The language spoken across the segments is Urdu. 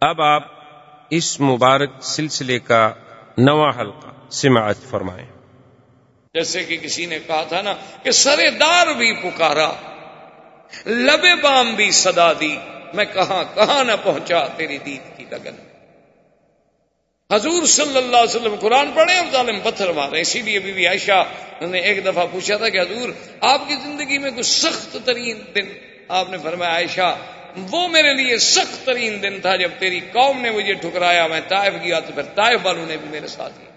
اب آپ اس مبارک سلسلے کا نواں حلقہ سماعت فرمائیں۔ جیسے کہ کسی نے کہا تھا نا کہ سرے دار بھی پکارا، لبے بام بھی صدا دی، میں کہاں کہاں نہ پہنچا تیری دید کی لگن۔ حضور صلی اللہ علیہ وسلم قرآن پڑھے اور ظالم پتھر مارے، اسی لیے بی بی عائشہ نے ایک دفعہ پوچھا تھا کہ حضور، آپ کی زندگی میں کچھ سخت ترین دن آپ نے فرمایا، عائشہ وہ میرے لیے سخت ترین دن تھا جب تیری قوم نے مجھے ٹھکرایا، میں طائف گیا تو پھر طائف والوں نے بھی میرے ساتھ کیا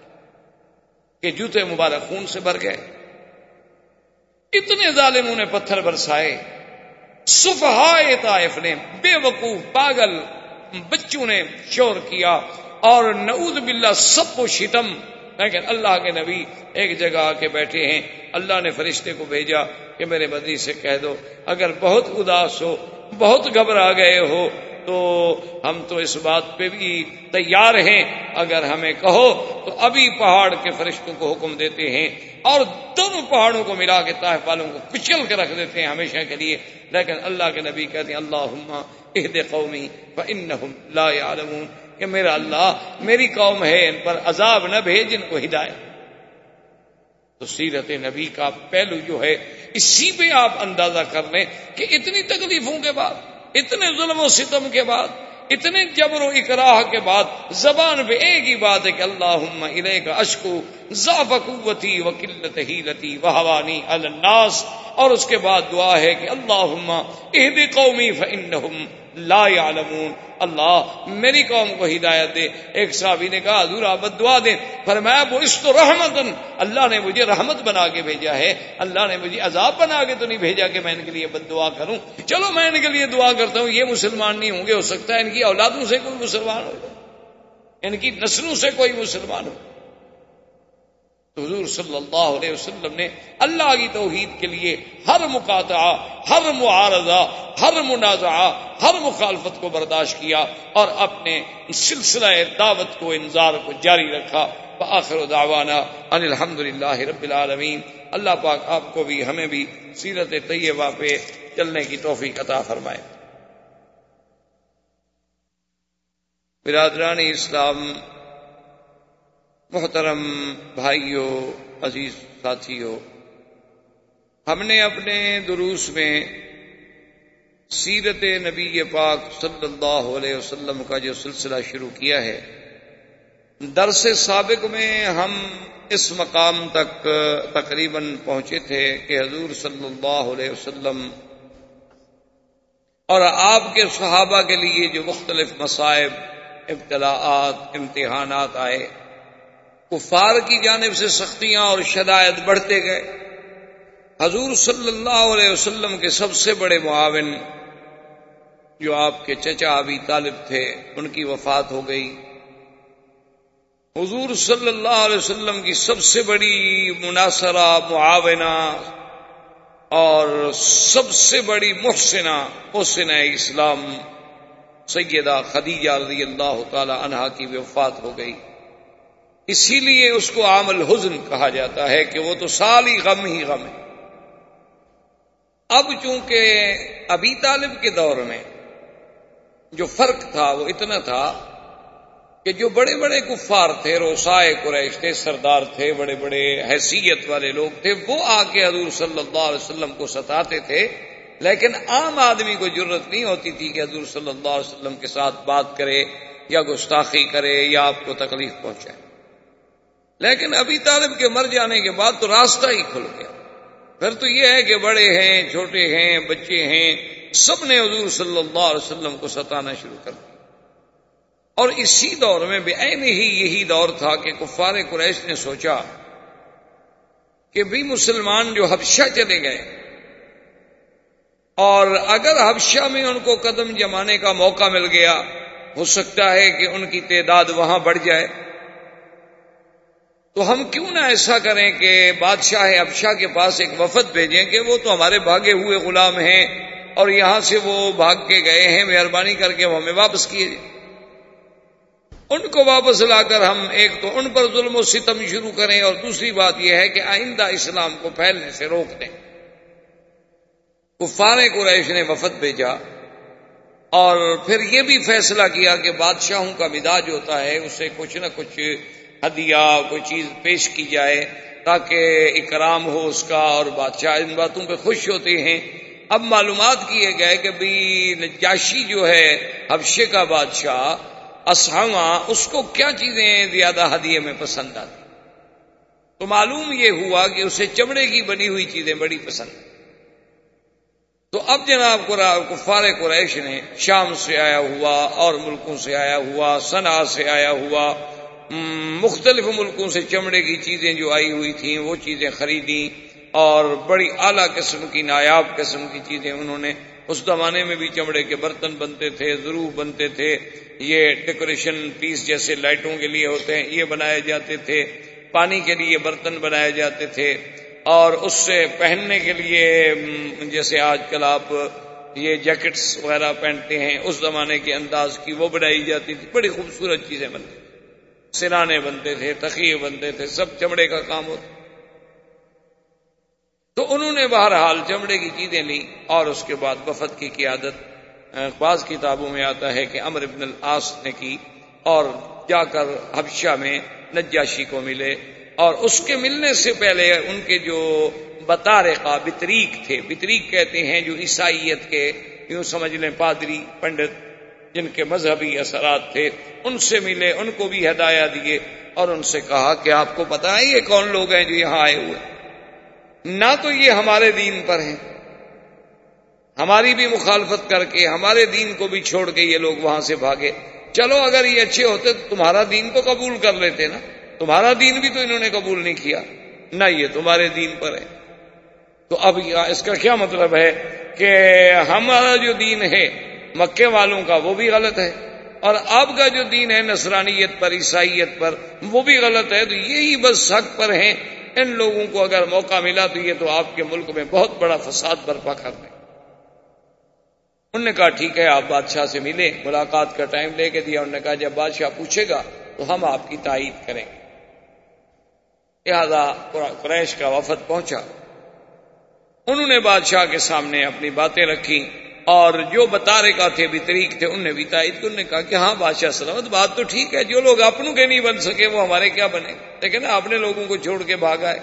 کہ جوتے مبارک خون سے بھر گئے۔ اتنے ظالموں نے پتھر برسائے۔ صفحائے طائف نے بے وقوف پاگل بچوں نے شور کیا اور نعوذ باللہ سب کو شتم، لیکن اللہ کے نبی ایک جگہ آ کے بیٹھے ہیں۔ اللہ نے فرشتے کو بھیجا کہ میرے بدی سے کہہ دو، اگر بہت اداس ہو بہت گھبرا گئے ہو تو ہم تو اس بات پہ بھی تیار ہیں۔ اگر ہمیں کہو تو ابھی پہاڑ کے فرشتوں کو حکم دیتے ہیں اور دونوں پہاڑوں کو ملا کے تاہ والوں کو کچل کے رکھ دیتے ہیں ہمیشہ کے لیے۔ لیکن اللہ کے نبی کہتے ہیں اللہ عہد قومی لا يعلمون کہ میرا اللہ میری قوم ہے، ان پر عذاب نہ بھیج، ان کو ہدایت۔ تو سیرت نبی کا پہلو جو ہے اسی پہ آپ اندازہ کر لیں کہ اتنی تکلیفوں کے بعد، اتنے ظلم و ستم کے بعد، اتنے جبر و اکراہ کے بعد، زبان پہ ایک ہی بات ہے کہ اللہ علیہ کا اشکو ذاف قوتی و قلت ہی لتی وحوانی الناس، اور اس کے بعد دعا ہے کہ اللہ اہد قومی فنحم لا يعلمون اللہ میری قوم کو ہدایت دے، ایک صحابی نے کہا، حضور آپ دعا دیں، فرمایا، وہ اس تو رحمت اللہ نے مجھے رحمت بنا کے بھیجا ہے، اللہ نے مجھے عذاب بنا کے تو نہیں بھیجا کہ میں ان کے لیے بد دعا کروں۔ چلو میں ان کے لیے دعا کرتا ہوں، یہ مسلمان نہیں ہوں گے، ہو سکتا ہے ان کی اولادوں سے کوئی مسلمان ہو، ان کی نسلوں سے کوئی مسلمان ہو۔ تو حضور صلی اللہ علیہ وسلم نے اللہ کی توحید کے لیے ہر مقاطعہ، ہر معارضہ، ہر منازعہ، ہر مخالفت کو برداشت کیا اور اپنے سلسلہ دعوت کو انظار کو جاری رکھا۔ بآخر دعوانا ان الحمد للہ رب العالمین۔ اللہ پاک آپ کو بھی، ہمیں بھی سیرت طیبہ پہ چلنے کی توفیق عطا فرمائے۔ برادران اسلام محترم بھائیوں عزیز ساتھیوں ہم نے اپنے دروس میں سیرت نبی پاک صلی اللہ علیہ وسلم کا جو سلسلہ شروع کیا ہے، درس سابق میں ہم اس مقام تک تقریباً پہنچے تھے کہ حضور صلی اللہ علیہ وسلم اور آپ کے صحابہ کے لیے جو مختلف مصائب، ابتلاعات، امتحانات آئے۔ کفار کی جانب سے سختیاں اور شدائد بڑھتے گئے۔ حضور صلی اللہ علیہ وسلم کے سب سے بڑے معاون جو آپ کے چچا ابھی طالب تھے، ان کی وفات ہو گئی۔ حضور صلی اللہ علیہ وسلم کی سب سے بڑی مناصرہ، معاونہ اور سب سے بڑی محسنہ محسن اسلام سیدہ خدیجہ رضی اللہ تعالی عنہا کی وفات ہو گئی۔ اسی لیے اس کو عام الحزن کہا جاتا ہے کہ وہ تو سال ہی غم ہی غم ہے۔ اب چونکہ ابھی طالب کے دور میں جو فرق تھا، وہ اتنا تھا کہ جو بڑے بڑے کفار تھے روسائے قریش تھے، سردار تھے، بڑے بڑے حیثیت والے لوگ تھے، وہ آ کے حضور صلی اللہ علیہ وسلم کو ستاتے تھے۔ لیکن عام آدمی کو ضرورت نہیں ہوتی تھی کہ حضور صلی اللہ علیہ وسلم کے ساتھ بات کرے یا گستاخی کرے یا آپ کو تکلیف پہنچائے۔ لیکن ابھی طالب کے مر جانے کے بعد تو راستہ ہی کھل گیا۔ پھر تو یہ ہے کہ بڑے ہیں، چھوٹے ہیں، بچے ہیں، سب نے حضور صلی اللہ علیہ وسلم کو ستانا شروع کر دیا۔ اور اسی دور میں بے ہی یہی دور تھا کہ کفار قریش نے سوچا کہ بھی مسلمان جو حبشہ چلے گئے، اور اگر حبشہ میں ان کو قدم جمانے کا موقع مل گیا، ہو سکتا ہے کہ ان کی تعداد وہاں بڑھ جائے۔ تو ہم کیوں نہ ایسا کریں کہ بادشاہ ابشاہ کے پاس ایک وفد بھیجیں کہ وہ تو ہمارے بھاگے ہوئے غلام ہیں اور یہاں سے وہ بھاگ کے گئے ہیں، مہربانی کر کے وہ ہمیں واپس کیے ان کو واپس لا کر ہم ایک تو ان پر ظلم و ستم شروع کریں اور دوسری بات یہ ہے کہ آئندہ اسلام کو پھیلنے سے روک دیں۔ کفار قریش نے وفد بھیجا اور پھر یہ بھی فیصلہ کیا کہ بادشاہوں کا مزاج ہوتا ہے، اسے کچھ نہ کچھ ہدیہ کوئی چیز پیش کی جائے تاکہ اکرام ہو اس کا اور بادشاہ ان باتوں پہ خوش ہوتے ہیں۔ اب معلومات کیے گئے کہ بھی نجاشی جو ہے، حبشے کا بادشاہ اسہما اس کو کیا چیزیں زیادہ ہدیے میں پسند آتی؟ تو معلوم یہ ہوا کہ اسے چمڑے کی بنی ہوئی چیزیں بڑی پسند۔ تو اب جناب کفار قریش نے شام سے آیا ہوا اور ملکوں سے آیا ہوا سنا سے آیا ہوا مختلف ملکوں سے چمڑے کی چیزیں جو آئی ہوئی تھیں، وہ چیزیں خریدی اور بڑی اعلیٰ قسم کی، نایاب قسم کی چیزیں انہوں نے اس زمانے میں بھی چمڑے کے برتن بنتے تھے، ضرور بنتے تھے۔ یہ ڈیکوریشن پیس جیسے لائٹوں کے لیے ہوتے ہیں، یہ بنائے جاتے تھے۔ پانی کے لیے برتن بنائے جاتے تھے۔ اور اس سے پہننے کے لیے جیسے آج کل آپ یہ جیکٹس وغیرہ پہنتے ہیں، اس زمانے کے انداز کی وہ بنائی جاتی تھی۔ بڑی خوبصورت چیزیں بنتی۔ سرانے بنتے تھے، تخیے بنتے تھے، سب چمڑے کا کام ہوتا۔ تو انہوں نے بہرحال چمڑے کی چیزیں لی اور اس کے بعد وفد کی قیادت بعض کتابوں میں آتا ہے کہ امر ابن العاص نے کی اور جا کر حبشہ میں نجاشی کو ملے۔ اور اس کے ملنے سے پہلے ان کے جو بطارے کا بطریق تھے، بطریق کہتے ہیں جو عیسائیت کے، یوں سمجھ لیں، پادری پنڈت جن کے مذہبی اثرات تھے، ان سے ملے، ان کو بھی ہدایہ دیے اور ان سے کہا کہ آپ کو پتا ہے یہ کون لوگ ہیں جو یہاں آئے ہوئے نہ تو یہ ہمارے دین پر ہیں۔ ہماری بھی مخالفت کر کے، ہمارے دین کو بھی چھوڑ کے یہ لوگ وہاں سے بھاگے۔ چلو، اگر یہ اچھے ہوتے تو تمہارا دین تو قبول کر لیتے نا۔ تمہارا دین بھی تو انہوں نے قبول نہیں کیا۔ نہ یہ تمہارے دین پر ہے۔ تو اب اس کا کیا مطلب ہے کہ ہمارا جو دین ہے مکے والوں کا وہ بھی غلط ہے اور اب کا جو دین ہے نصرانیت پر، عیسائیت پر، وہ بھی غلط ہے، تو یہی بس حق پر ہیں۔ ان لوگوں کو اگر موقع ملا تو یہ تو آپ کے ملک میں بہت بڑا فساد برپا کر دیں۔ انہوں نے کہا، ٹھیک ہے، آپ بادشاہ سے ملے ملاقات کا ٹائم لے کے دیا۔ انہوں نے کہا، جب بادشاہ پوچھے گا تو ہم آپ کی تائید کریں گے۔ لہذا قریش کا وفد پہنچا۔ انہوں نے بادشاہ کے سامنے اپنی باتیں رکھی اور جو بتارے کا تھے، بھی طریق تھے، انہوں نے بھی تائید انہوں نے کہا کہ ہاں بادشاہ سلامت، بات تو ٹھیک ہے، جو لوگ اپنوں کے نہیں بن سکے، وہ ہمارے کیا بنے؟ لیکن اپنے لوگوں کو چھوڑ کے بھاگا ہے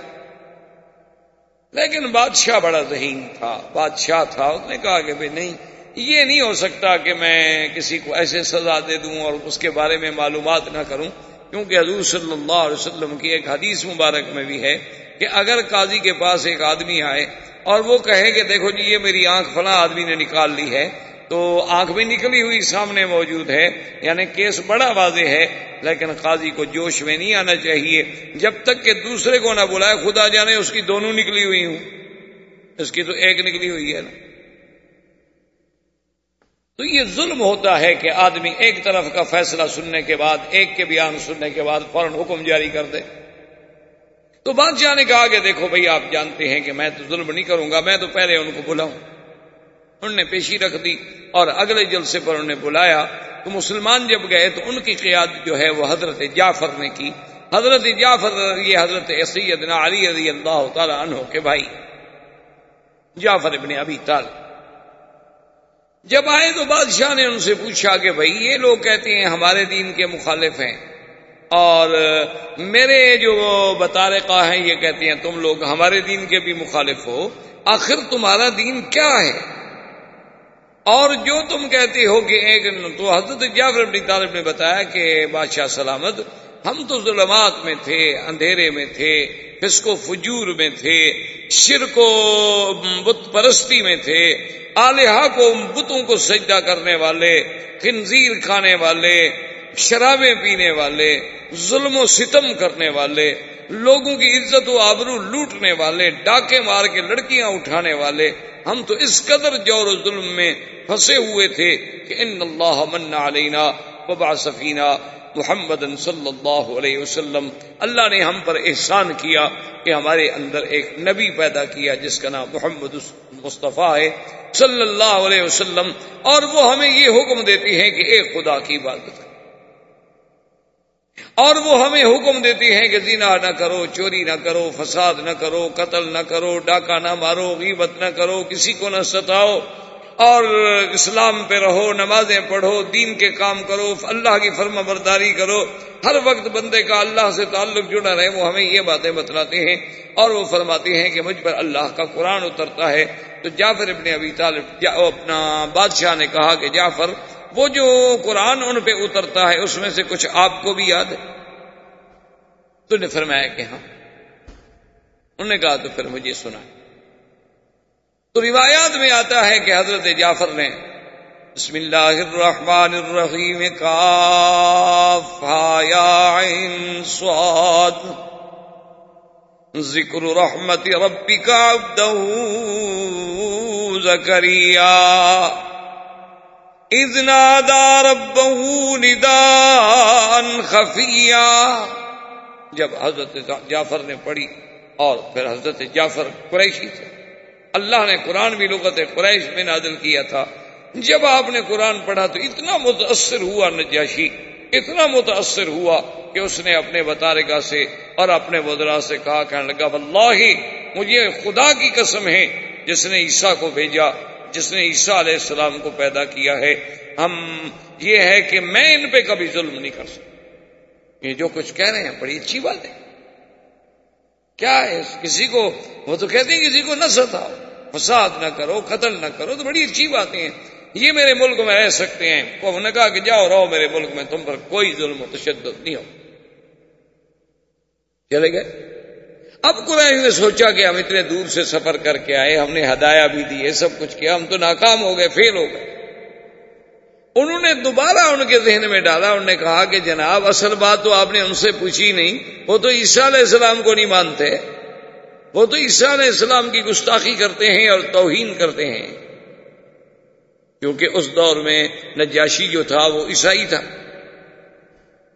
لیکن بادشاہ بڑا ذہین تھا، بادشاہ تھا، اس نے کہا کہ بھائی نہیں، یہ نہیں ہو سکتا کہ میں کسی کو ایسے سزا دے دوں اور اس کے بارے میں معلومات نہ کروں۔ کیونکہ حضور صلی اللہ علیہ وسلم کی ایک حدیث مبارک میں بھی ہے کہ اگر قاضی کے پاس ایک آدمی آئے اور وہ کہے کہ دیکھو جی یہ میری آنکھ فلاں آدمی نے نکال لی ہے، تو آنکھ بھی نکلی ہوئی سامنے موجود ہے یعنی کیس بڑا واضح ہے، لیکن قاضی کو جوش میں نہیں آنا چاہیے۔ جب تک کہ دوسرے کو نہ بلائے، خدا جانے اس کی دونوں نکلی ہوئی ہوں۔ اس کی تو ایک نکلی ہوئی ہے۔ نا تو یہ ظلم ہوتا ہے کہ آدمی ایک طرف کا فیصلہ سننے کے بعد، ایک کے بیان سننے کے بعد فوراً حکم جاری کر دے۔ تو بادشاہ نے کہا کہ دیکھو بھائی، آپ جانتے ہیں کہ میں تو ظلم نہیں کروں گا، میں تو پہلے ان کو بلاؤں۔ انہوں نے پیشی رکھ دی اور اگلے جلسے پر انہوں نے بلایا۔ تو مسلمان جب گئے تو ان کی قیادت جو ہے وہ حضرت جعفر نے کی۔ حضرت جعفر یہ حضرت سیدنا علی رضی اللہ تعالیٰ عنہ کے بھائی، جعفر ابن ابھی تال جب آئے تو بادشاہ نے ان سے پوچھا کہ بھائی یہ لوگ کہتے ہیں ہمارے دین کے مخالف ہیں۔ اور میرے جو بطارقہ ہیں یہ کہتے ہیں تم لوگ ہمارے دین کے بھی مخالف ہو، آخر تمہارا دین کیا ہے؟ اور جو تم کہتے ہو کہ ایک تو حضرت جعفر ابن طالب نے بتایا کہ بادشاہ سلامت ہم تو ظلمات میں تھے، اندھیرے میں تھے، فسق و فجور میں تھے، شرک و بت پرستی میں تھے، آلیہ کو بتوں کو سجدہ کرنے والے، خنزیر کھانے والے، شرابیں پینے والے، ظلم و ستم کرنے والے، لوگوں کی عزت و آبرو لوٹنے والے، ڈاکے مار کے لڑکیاں اٹھانے والے، ہم تو اس قدر جور و ظلم میں پھنسے ہوئے تھے کہ ان اللہ من علینا وبا سفینہ محمد صلی اللہ علیہ وسلم، اللہ نے ہم پر احسان کیا کہ ہمارے اندر ایک نبی پیدا کیا جس کا نام محمد مصطفیٰ ہے، صلی اللہ علیہ وسلم، اور وہ ہمیں یہ حکم دیتی ہے کہ ایک خدا کی عبادت۔ اور وہ ہمیں حکم دیتی ہیں کہ زنا نہ کرو، چوری نہ کرو، فساد نہ کرو، قتل نہ کرو، ڈاکہ نہ مارو، غیبت نہ کرو، کسی کو نہ ستاؤ۔ اور اسلام پہ رہو، نمازیں پڑھو، دین کے کام کرو، اللہ کی فرما برداری کرو۔ ہر وقت بندے کا اللہ سے تعلق جڑا رہے، وہ ہمیں یہ باتیں بتلاتے ہیں اور وہ فرماتے ہیں کہ مجھ پر اللہ کا قرآن اترتا ہے۔ تو جعفر ابن ابی طالب اپنا بادشاہ نے کہا کہ جعفر، وہ جو قرآن ان پہ اترتا ہے، اس میں سے کچھ آپ کو بھی یاد ہے؟ تو نے فرمایا کہ ہاں۔ انہوں نے کہا تو پھر مجھے سنا۔ تو روایات میں آتا ہے کہ حضرت جعفر نے بسم اللہ الرحمن الرحیم کاف یا عین صاد ذکر رحمت ربک عبدہ زکریا اذ نادا ربہ نداء خفیا جب حضرت جعفر نے پڑھی اور پھر حضرت جعفر قریشی تھے اللہ نے قرآن بھی لغت قریش میں نازل کیا تھا۔ جب آپ نے قرآن پڑھا تو اتنا متاثر ہوا نجاشی، اتنا متاثر ہوا کہ اس نے اپنے بطارگاہ سے اور اپنے بدرا سے کہا، کہنے لگا، واللہ، مجھے خدا کی قسم ہے، جس نے عیسیٰ کو بھیجا، جس نے عیسیٰ علیہ السلام کو پیدا کیا ہے۔ ہم، یہ ہے کہ میں ان پہ کبھی ظلم نہیں کر سکتا۔ یہ جو کچھ کہہ رہے ہیں، بڑی اچھی بات ہے۔ کیا ہے؟ کسی کو، وہ تو کہتے ہیں کسی کو نہ ستاؤ فساد نہ کرو، قتل نہ کرو، تو بڑی اچھی باتیں ہیں۔ یہ میرے ملک میں رہ سکتے ہیں۔ انہوں نے کہا کہ جاؤ، رہو میرے ملک میں، تم پر کوئی ظلم و تشدد نہیں ہو۔ چلے گئے۔ اب قرآن نے سوچا کہ ہم اتنے دور سے سفر کر کے آئے، ہم نے ہدایا بھی دی سب کچھ کیا، ہم تو ناکام ہو گئے، فیل ہو گئے۔ انہوں نے دوبارہ ان کے ذہن میں ڈالا انہوں نے کہا کہ جناب، اصل بات تو آپ نے ان سے پوچھی نہیں۔ وہ تو عیسیٰ علیہ السلام کو نہیں مانتے۔ وہ تو عیسیٰ علیہ السلام کی گستاخی کرتے ہیں اور توہین کرتے ہیں۔ کیونکہ اس دور میں نجاشی جو تھا وہ عیسائی تھا۔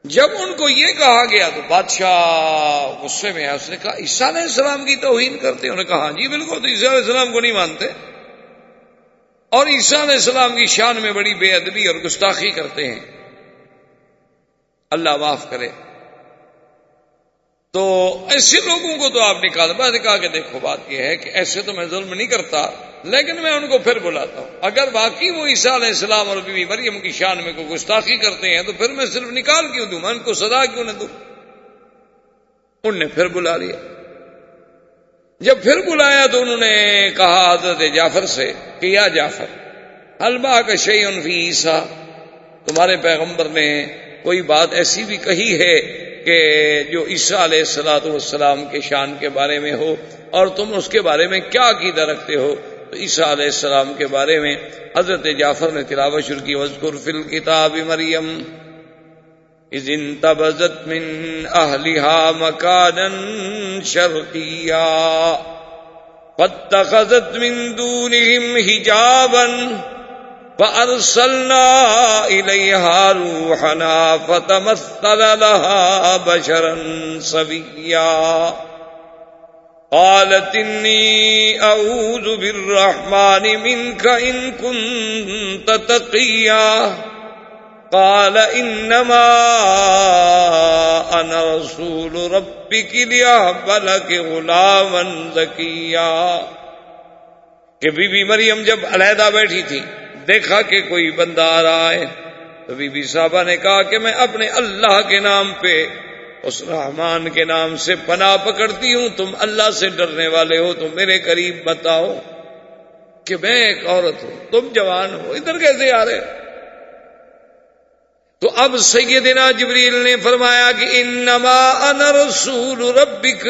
جب ان کو یہ کہا گیا تو بادشاہ غصے میں اس نے کہا، عیسیٰ علیہ السلام کی توہین کرتے انہوں نے کہا ہاں جی بالکل تو عیسیٰ علیہ السلام کو نہیں مانتے۔ اور عیسیٰ علیہ السلام کی شان میں بڑی بے ادبی اور گستاخی کرتے ہیں۔ اللہ معاف کرے۔ تو ایسے لوگوں کو تو آپ نکال بات کہا کہ دیکھو، بات یہ ہے کہ ایسے تو میں ظلم نہیں کرتا، لیکن میں ان کو پھر بلاتا ہوں۔ اگر باقی وہ عیسیٰ علیہ السلام اور بیوی مریم کی شان میں کوئی گستاخی کرتے ہیں، تو پھر میں صرف نکال کیوں دوں؟ میں ان کو سزا کیوں نہ دوں؟ ان نے پھر بلا لیا۔ جب پھر بلایا تو انہوں نے کہا حضرت جعفر سے کہ یا جعفر حلبا کا شعی فی عیسا تمہارے پیغمبر نے کوئی بات ایسی بھی کہی ہے کہ جو عیسیٰ علیہ السلاۃ والسلام کے شان کے بارے میں ہو اور تم اس کے بارے میں کیا عقیدہ رکھتے ہو؟ تو عیسیٰ علیہ السلام کے بارے میں حضرت جعفر نے تلاوت شروع کی وزقر فل کتاب مریم من أهلها مكانا شرقيا فاتخذت من دونهم حجابا، فأرسلنا إليها روحنا فتمثل لها بشرا سويا قالت إني أعوذ بالرحمن منك إن كنت تقيا قال انما انا رسول ربك ليهب لك غلاما زكيا۔ کہ بی بی مریم جب علیحدہ بیٹھی تھی، دیکھا کہ کوئی بندہ آ رہا ہے، تو بی بی صاحبہ نے کہا کہ میں اپنے اللہ کے نام پہ، اس رحمان کے نام سے پناہ پکڑتی ہوں، تم اللہ سے ڈرنے والے ہو تو میرے قریب بتاؤ کہ میں ایک عورت ہوں، تم جوان ہو، ادھر کیسے آ رہے تو اب سیدنا جبریل نے فرمایا کہ انما انا رسول ربک۔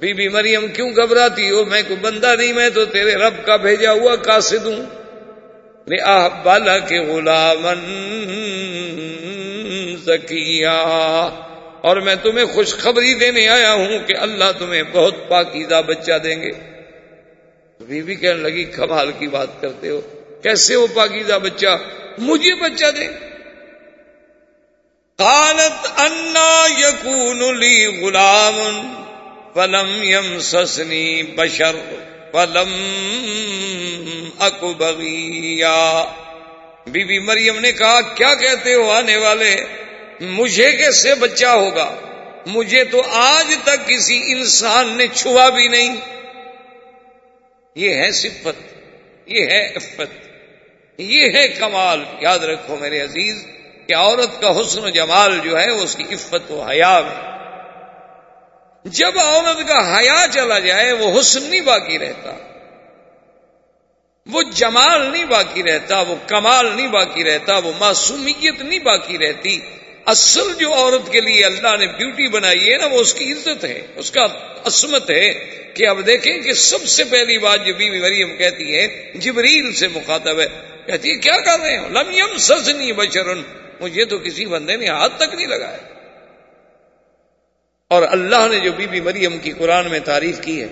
بی بی مریم کیوں گھبراتی ہو؟ میں کوئی بندہ نہیں، میں تو تیرے رب کا بھیجا ہوا کاسد ہوں۔ بالا کے غلامن زکیا اور میں تمہیں خوشخبری دینے آیا ہوں کہ اللہ تمہیں بہت پاکیزہ بچہ دیں گے۔ بی بی کہنے لگی، کمال کی بات کرتے ہو۔ کیسے وہ پاکیزہ بچہ؟ مجھے بچہ دیں۔ قالت انا یقون لی غلام پلم یم سسنی بشر پلم اکبیا بی بی مریم نے کہا، کیا کہتے ہو آنے والے؟ مجھے کیسے بچہ ہوگا؟ مجھے تو آج تک کسی انسان نے چھوا بھی نہیں۔ یہ ہے صفت، یہ ہے عفت، یہ ہے کمال۔ یاد رکھو میرے عزیز کہ عورت کا حسن و جمال جو ہے اس کی عفت و حیا میں جب عورت کا حیا چلا جائے وہ حسن نہیں باقی رہتا، وہ جمال نہیں باقی رہتا، وہ کمال نہیں باقی رہتا، وہ معصومیت نہیں باقی رہتی۔ اصل جو عورت کے لیے اللہ نے بیوٹی بنائی ہے نا، وہ اس کی عزت ہے، اس کا عصمت ہے کہ اب دیکھیں کہ سب سے پہلی بات جو بیوی مریم کہتی ہے، جبریل سے مخاطب ہے، کہتی ہے، کیا کر رہے ہو؟ لمیم سزنی بشرن مجھے تو کسی بندے نے ہاتھ تک نہیں لگایا۔ اور اللہ نے جو بی بی مریم کی قرآن میں تعریف کی ہے،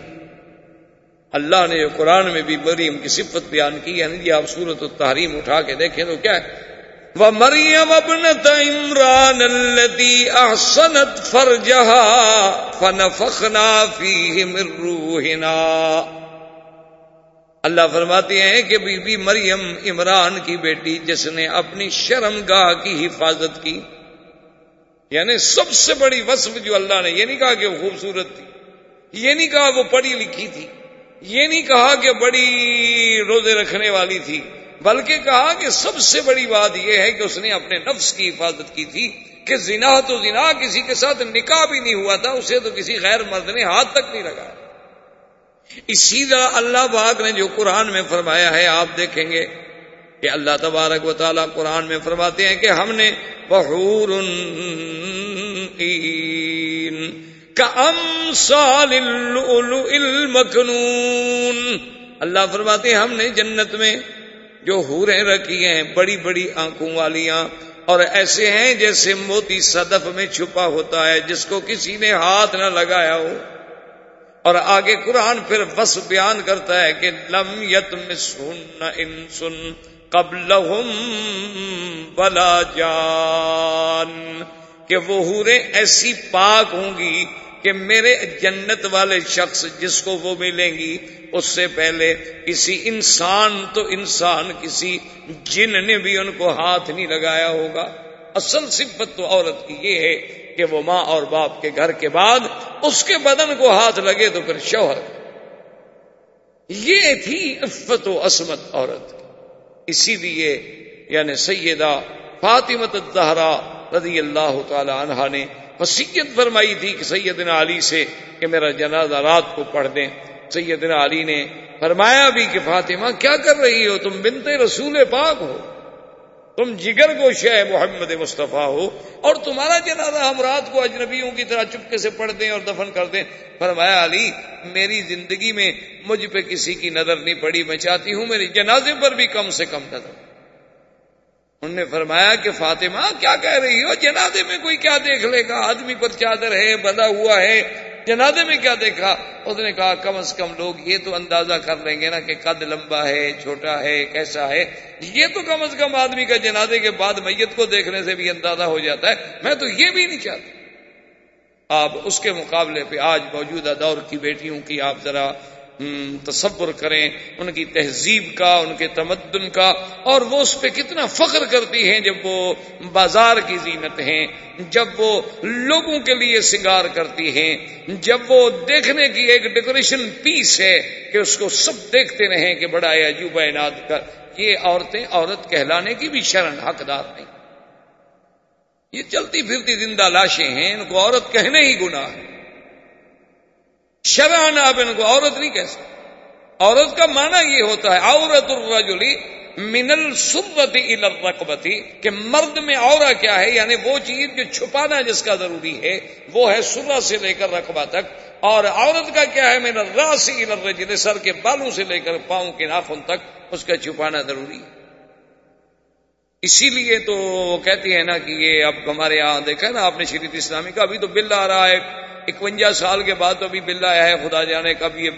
اللہ نے جو قرآن میں بھی مریم کی صفت بیان کی ہے یعنی جی آپ صورت و تحریم اٹھا کے دیکھیں تو کیا ہے؟ وہ مریم ابنت عمران الدی احسنت فرجہا فنفخنا فیہ من روحنا۔ اللہ فرماتے ہیں کہ بی بی مریم عمران کی بیٹی جس نے اپنی شرم گاہ کی حفاظت کی یعنی سب سے بڑی وصف جو اللہ نے، یہ نہیں کہا کہ وہ خوبصورت تھی، یہ نہیں کہا وہ پڑھی لکھی تھی، یہ نہیں کہا کہ بڑی روزے رکھنے والی تھی، بلکہ کہا کہ سب سے بڑی بات یہ ہے کہ اس نے اپنے نفس کی حفاظت کی تھی کہ زنا تو زنا، کسی کے ساتھ نکاح بھی نہیں ہوا تھا، اسے تو کسی غیر مرد نے ہاتھ تک نہیں لگایا۔ اسی طرح اللہ باغ نے جو قرآن میں فرمایا ہے، آپ دیکھیں گے کہ اللہ تبارک و تعالیٰ قرآن میں فرماتے ہیں کہ ہم نے بحور کا اللہ فرماتے ہیں، ہم نے جنت میں جو حوریں رکھی ہیں، بڑی بڑی آنکھوں والیاں، اور ایسے ہیں جیسے موتی صدف میں چھپا ہوتا ہے، جس کو کسی نے ہاتھ نہ لگایا ہو۔ اور آگے قرآن پھر بس بیان کرتا ہے کہ لم یت مسن ان سن قبل بلا جان، کہ وہ ہورے ایسی پاک ہوں گی کہ میرے جنت والے شخص جس کو وہ ملیں گی، اس سے پہلے کسی انسان تو انسان، کسی جن نے بھی ان کو ہاتھ نہیں لگایا ہوگا۔ اصل صفت تو عورت کی یہ ہے کہ وہ ماں اور باپ کے گھر کے بعد اس کے بدن کو ہاتھ لگے تو پھر شوہر۔ یہ تھی عفت و عصمت عورت۔ اسی لیے یعنی سیدہ فاطمت الزہرا رضی اللہ تعالی عنہا نے وسیعت فرمائی تھی کہ سیدنا علی سے کہ میرا جنازہ رات کو پڑھ دیں۔ سیدنا علی نے فرمایا بھی کہ فاطمہ، کیا کر رہی ہو؟ تم بنتے رسول پاک ہو۔ تم جگر کو شہ محمد مصطفیٰ ہو اور تمہارا جنازہ ہم رات کو اجنبیوں کی طرح چپکے سے پڑھ دیں اور دفن کر دیں۔ فرمایا علی، میری زندگی میں مجھ پہ کسی کی نظر نہیں پڑی، میں چاہتی ہوں میری جنازے پر بھی کم سے کم نظر۔ انہوں نے فرمایا کہ فاطمہ، کیا کہہ رہی ہو؟ جنازے میں کوئی کیا دیکھ لے گا؟ آدمی پر چادر ہے بدا ہوا ہے جنازے میں کیا دیکھا؟ اس نے کہا، کم از کم لوگ یہ تو اندازہ کر لیں گے نا کہ قد لمبا ہے، چھوٹا ہے، کیسا ہے۔ یہ تو کم از کم آدمی کا جنازے کے بعد میت کو دیکھنے سے بھی اندازہ ہو جاتا ہے۔ میں تو یہ بھی نہیں چاہتا۔ آپ اس کے مقابلے پہ آج موجودہ دور کی بیٹیوں کی آپ ذرا تصور کریں، ان کی تہذیب کا، ان کے تمدن کا، اور وہ اس پہ کتنا فخر کرتی ہیں جب وہ بازار کی زینت ہیں، جب وہ لوگوں کے لیے سنگار کرتی ہیں، جب وہ دیکھنے کی ایک ڈیکوریشن پیس ہے کہ اس کو سب دیکھتے رہیں کہ بڑا عجوبہ عناد کر، یہ عورتیں عورت کہلانے کی بھی شرن، حقدار نہیں۔ یہ چلتی پھرتی زندہ لاشیں ہیں، ان کو عورت کہنے ہی گناہ ہے۔ شران آپ ان کو عورت نہیں کہہ سکتے عورت کا معنی یہ ہوتا ہے، عورت الرجلی من السرتی الرقبتی کہ مرد میں عورا کیا ہے یعنی وہ چیز جو چھپانا جس کا ضروری ہے، وہ ہے سرا سے لے کر رقبہ تک۔ اور عورت کا کیا ہے میرا راسی الرجل، سر کے بالوں سے لے کر پاؤں کے ناخن تک، اس کا چھپانا ضروری ہے۔ اسی لیے تو وہ کہتی ہے نا کہ یہ اب ہمارے یہاں دیکھا نا، آپ نے شریف اسلامی کا، ابھی تو بل آ رہا ہے۔ اکوجا سال کے بعد تو ابھی بل آیا ہے، خدا جانے کب یہ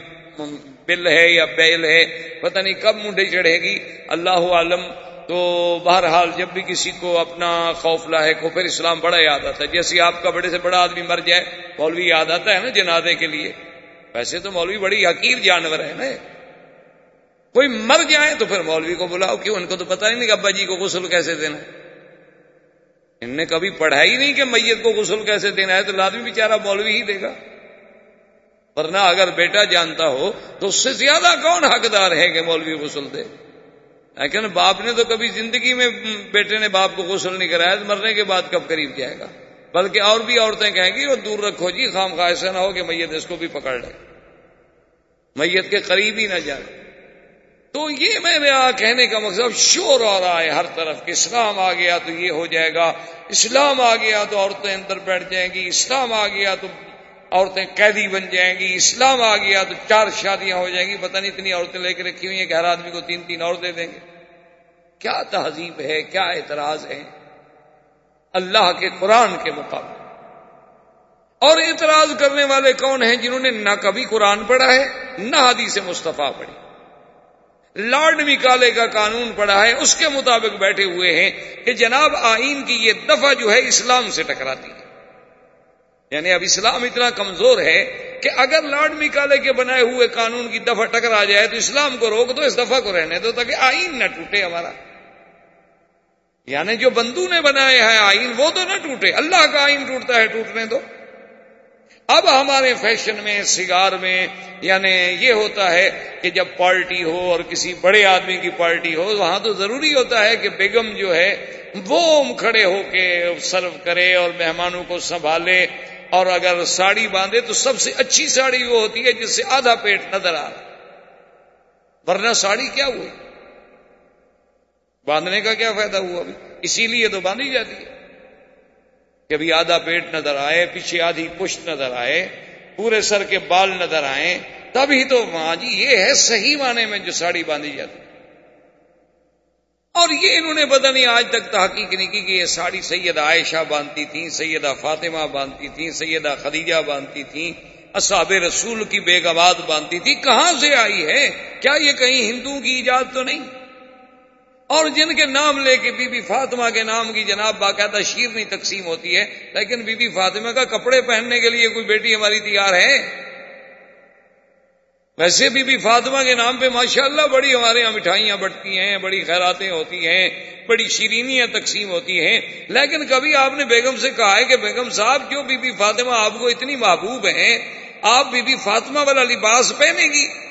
بل ہے یا بیل ہے، پتہ نہیں کب منڈے چڑھے گی۔ اللہ عالم تو بہرحال جب بھی کسی کو اپنا خوف لاحق ہو، پھر اسلام بڑا یاد آتا ہے۔ جیسے آپ کا بڑے سے بڑا آدمی مر جائے، مولوی یاد آتا ہے نا جنازے کے لیے۔ ویسے تو مولوی بڑی حقیر جانور ہے نا۔ کوئی مر جائے تو پھر مولوی کو بلاؤ، کیوں؟ ان کو تو پتا نہیں کہ ابا جی کو غسل کیسے دینا ان نے کبھی پڑھا ہی نہیں کہ میت کو غسل کیسے دینا ہے تو لازمی بیچارہ مولوی ہی دے گا۔ ورنہ اگر بیٹا جانتا ہو تو اس سے زیادہ کون حقدار ہے کہ مولوی غسل دے؟ لیکن باپ نے تو کبھی زندگی میں بیٹے نے باپ کو غسل نہیں کرایا، مرنے کے بعد کب قریب جائے گا؟ بلکہ اور بھی عورتیں کہیں گی وہ دور رکھو جی خام خواہ ایسا نہ ہو کہ میت اس کو بھی پکڑ لے۔ میت کے قریب ہی نہ جائے۔ تو یہ میرے کہنے کا مقصد شور آ رہا ہے ہر طرف کہ اسلام آ گیا تو یہ ہو جائے گا، اسلام آ گیا تو عورتیں اندر بیٹھ جائیں گی، اسلام آ گیا تو عورتیں قیدی بن جائیں گی، اسلام آ گیا تو چار شادیاں ہو جائیں گی، پتہ نہیں اتنی عورتیں لے کے رکھی ہوئی ہیں کہ ہر آدمی کو تین تین اور دے دیں گے۔ کیا تہذیب ہے، کیا اعتراض ہے؟ اللہ کے قرآن کے مقابلے اور اعتراض کرنے والے کون ہیں جنہوں نے نہ کبھی قرآن پڑھا ہے، نہ حدیث مصطفیٰ پڑھی۔ لارڈ نکالے کا قانون پڑھا ہے، اس کے مطابق بیٹھے ہوئے ہیں کہ جناب آئین کی یہ دفعہ جو ہے اسلام سے ٹکراتی ہے۔ یعنی اب اسلام اتنا کمزور ہے کہ اگر لارڈ مکالے کے بنائے ہوئے قانون کی دفعہ ٹکرا جائے تو اسلام کو روک دو، اس دفعہ کو رہنے دو تاکہ آئین نہ ٹوٹے ہمارا۔ یعنی جو بندو نے بنایا ہے آئین، وہ تو نہ ٹوٹے، اللہ کا آئین ٹوٹتا ہے، ٹوٹنے دو۔ اب ہمارے فیشن میں، سگار میں یعنی یہ ہوتا ہے کہ جب پارٹی ہو اور کسی بڑے آدمی کی پارٹی ہو، وہاں تو ضروری ہوتا ہے کہ بیگم جو ہے، وہ کھڑے ہو کے سرو کرے اور مہمانوں کو سنبھالے اور اگر ساڑی باندھے تو سب سے اچھی ساڑی وہ ہوتی ہے جس سے آدھا پیٹ نظر آ رہا ورنہ ساڑی کیا ہوئی؟ باندھنے کا کیا فائدہ ہوا ابھی؟ اسی لیے تو باندھی جاتی ہے۔ کہ ابھی آدھا پیٹ نظر آئے، پیچھے آدھی پشت نظر آئے، پورے سر کے بال نظر آئے، تبھی تو ماں جی یہ ہے صحیح معنی میں جو ساڑی باندھی جاتی۔ اور یہ انہوں نے پتہ نہیں آج تک تحقیق نہیں کی کہ یہ ساڑی سیدہ عائشہ باندھتی تھیں سیدہ فاطمہ باندھتی تھیں سیدہ خدیجہ باندھتی تھیں اصحاب رسول کی بیگمات باندھتی تھی، کہاں سے آئی ہے؟ کیا یہ کہیں ہندوؤں کی ایجاد تو نہیں؟ اور جن کے نام لے کے بی بی فاطمہ کے نام کی جناب باقاعدہ شیرنی تقسیم ہوتی ہے، لیکن بی بی فاطمہ کا کپڑے پہننے کے لیے کوئی بیٹی ہماری تیار ہے؟ ویسے بی بی فاطمہ کے نام پہ ماشاءاللہ بڑی ہمارے یہاں مٹھائیاں بٹتی ہیں، بڑی خیراتیں ہوتی ہیں، بڑی شیرینیاں تقسیم ہوتی ہیں۔ لیکن کبھی آپ نے بیگم سے کہا ہے کہ بیگم صاحب، کیوں بی بی فاطمہ آپ کو اتنی محبوب ہیں؟ آپ بی بی فاطمہ والا لباس پہنے گی؟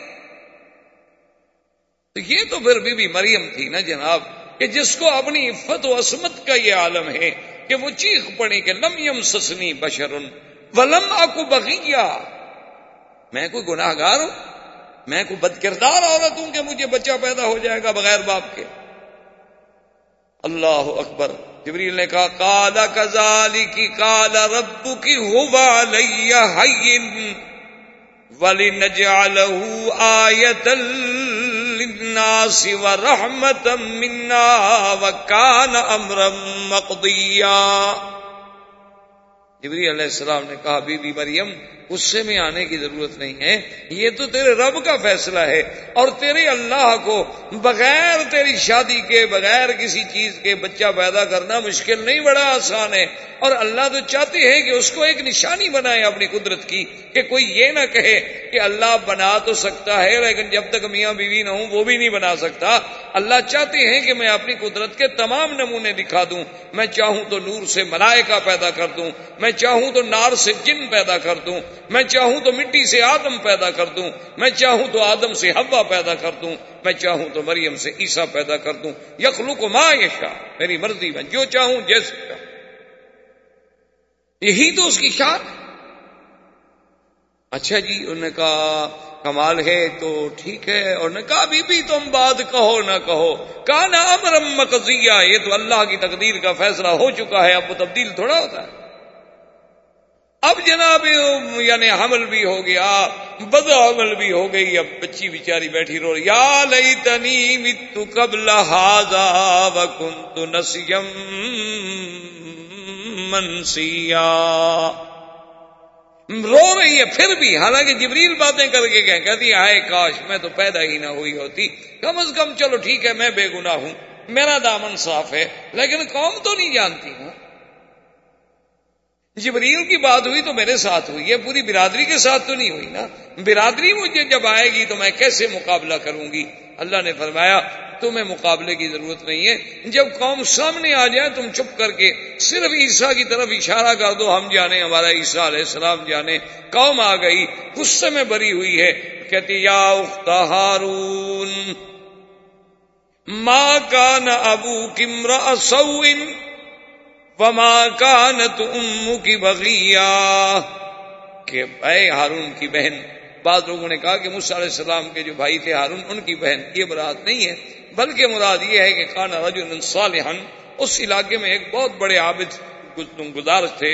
تو یہ تو پھر بی بی مریم تھی نا جناب، کہ جس کو اپنی عفت و عصمت کا یہ عالم ہے کہ وہ چیخ پڑی کہ لم یم سسنی بشرن ولم آکو بغیا میں کوئی گناہ گار ہوں؟ میں کوئی بد کردار عورت ہوں کہ مجھے بچہ پیدا ہو جائے گا بغیر باپ کے؟ اللہ اکبر۔ جبریل نے کہا کالا کزالی کی کالا ربو کی ہوا لیا ولی نجال آیت للناس ورحمة منا وكان أمرا مقضيا. جبری علیہ السلام نے کہا بی بی مریم غصے میں آنے کی ضرورت نہیں ہے۔ یہ تو تیرے رب کا فیصلہ ہے اور تیرے اللہ کو بغیر تیری شادی کے، بغیر کسی چیز کے بچہ پیدا کرنا مشکل نہیں، بڑا آسان ہے۔ اور اللہ تو چاہتے ہیں کہ اس کو ایک نشانی بنائے اپنی قدرت کی، کہ کوئی یہ نہ کہے کہ اللہ بنا تو سکتا ہے، لیکن جب تک میاں بیوی نہ ہوں وہ بھی نہیں بنا سکتا۔ اللہ چاہتے ہیں کہ میں اپنی قدرت کے تمام نمونے دکھا دوں۔ میں چاہوں تو نور سے ملائکہ پیدا کر دوں۔ میں چاہوں تو نار سے جن پیدا کر دوں۔ میں چاہوں تو مٹی سے آدم پیدا کر دوں میں چاہوں تو آدم سے ہوا پیدا کر دوں میں چاہوں تو مریم سے عیسا پیدا کر دوں۔ یخلو کو ماں یشا میری مرضی میں جو چاہوں جیسے چاہوں۔ یہی تو اس کی شان۔ اچھا جی انہوں نے کہا کمال ہے تو ٹھیک ہے۔ اور نے کہا بھی, بھی تم بات کہو نہ کہو۔ کہا نا امرم مقضیہ یہ تو اللہ کی تقدیر کا فیصلہ ہو چکا ہے اب وہ تبدیل تھوڑا ہوتا ہے۔ اب جناب یعنی حمل بھی ہو گیا بد عمل بھی ہو گئی، اب بچی بیچاری بیٹھی رو، یا لئی تنی متو قبل ہاضا وکنت نسیم منسیا۔ رو رہی ہے، پھر بھی، حالانکہ جبریل باتیں کر کے کہتی آئے کاش، میں تو پیدا ہی نہ ہوئی ہوتی۔ کم از کم، چلو ٹھیک ہے، میں بے گناہ ہوں، میرا دامن صاف ہے، لیکن قوم تو نہیں جانتی ہوں۔ جبریل کی بات ہوئی تو میرے ساتھ ہوئی ہے، پوری برادری کے ساتھ تو نہیں ہوئی نا۔ برادری مجھے جب آئے گی تو میں کیسے مقابلہ کروں گی؟ اللہ نے فرمایا، تمہیں مقابلے کی ضرورت نہیں ہے۔ جب قوم سامنے آ جائے تم چپ کر کے صرف عیسیٰ کی طرف اشارہ کر دو، ہم جانے ہمارا عیسیٰ علیہ السلام جانے۔ قوم آ گئی، غصے میں بری ہوئی ہے۔ کہتی، یا اخت ہارون ماں کا نہ ابو کمرا سوئن وما کانت امو کی بغیا کہ اے ہارون کی بہن، بعض لوگوں نے کہا کہ علیہ السلام کے جو بھائی تھے ہارون، ان کی بہن، یہ مراد نہیں ہے، بلکہ مراد یہ ہے کہ کانا رجل صالحن اس علاقے میں ایک بہت بڑے عابد گزار تھے،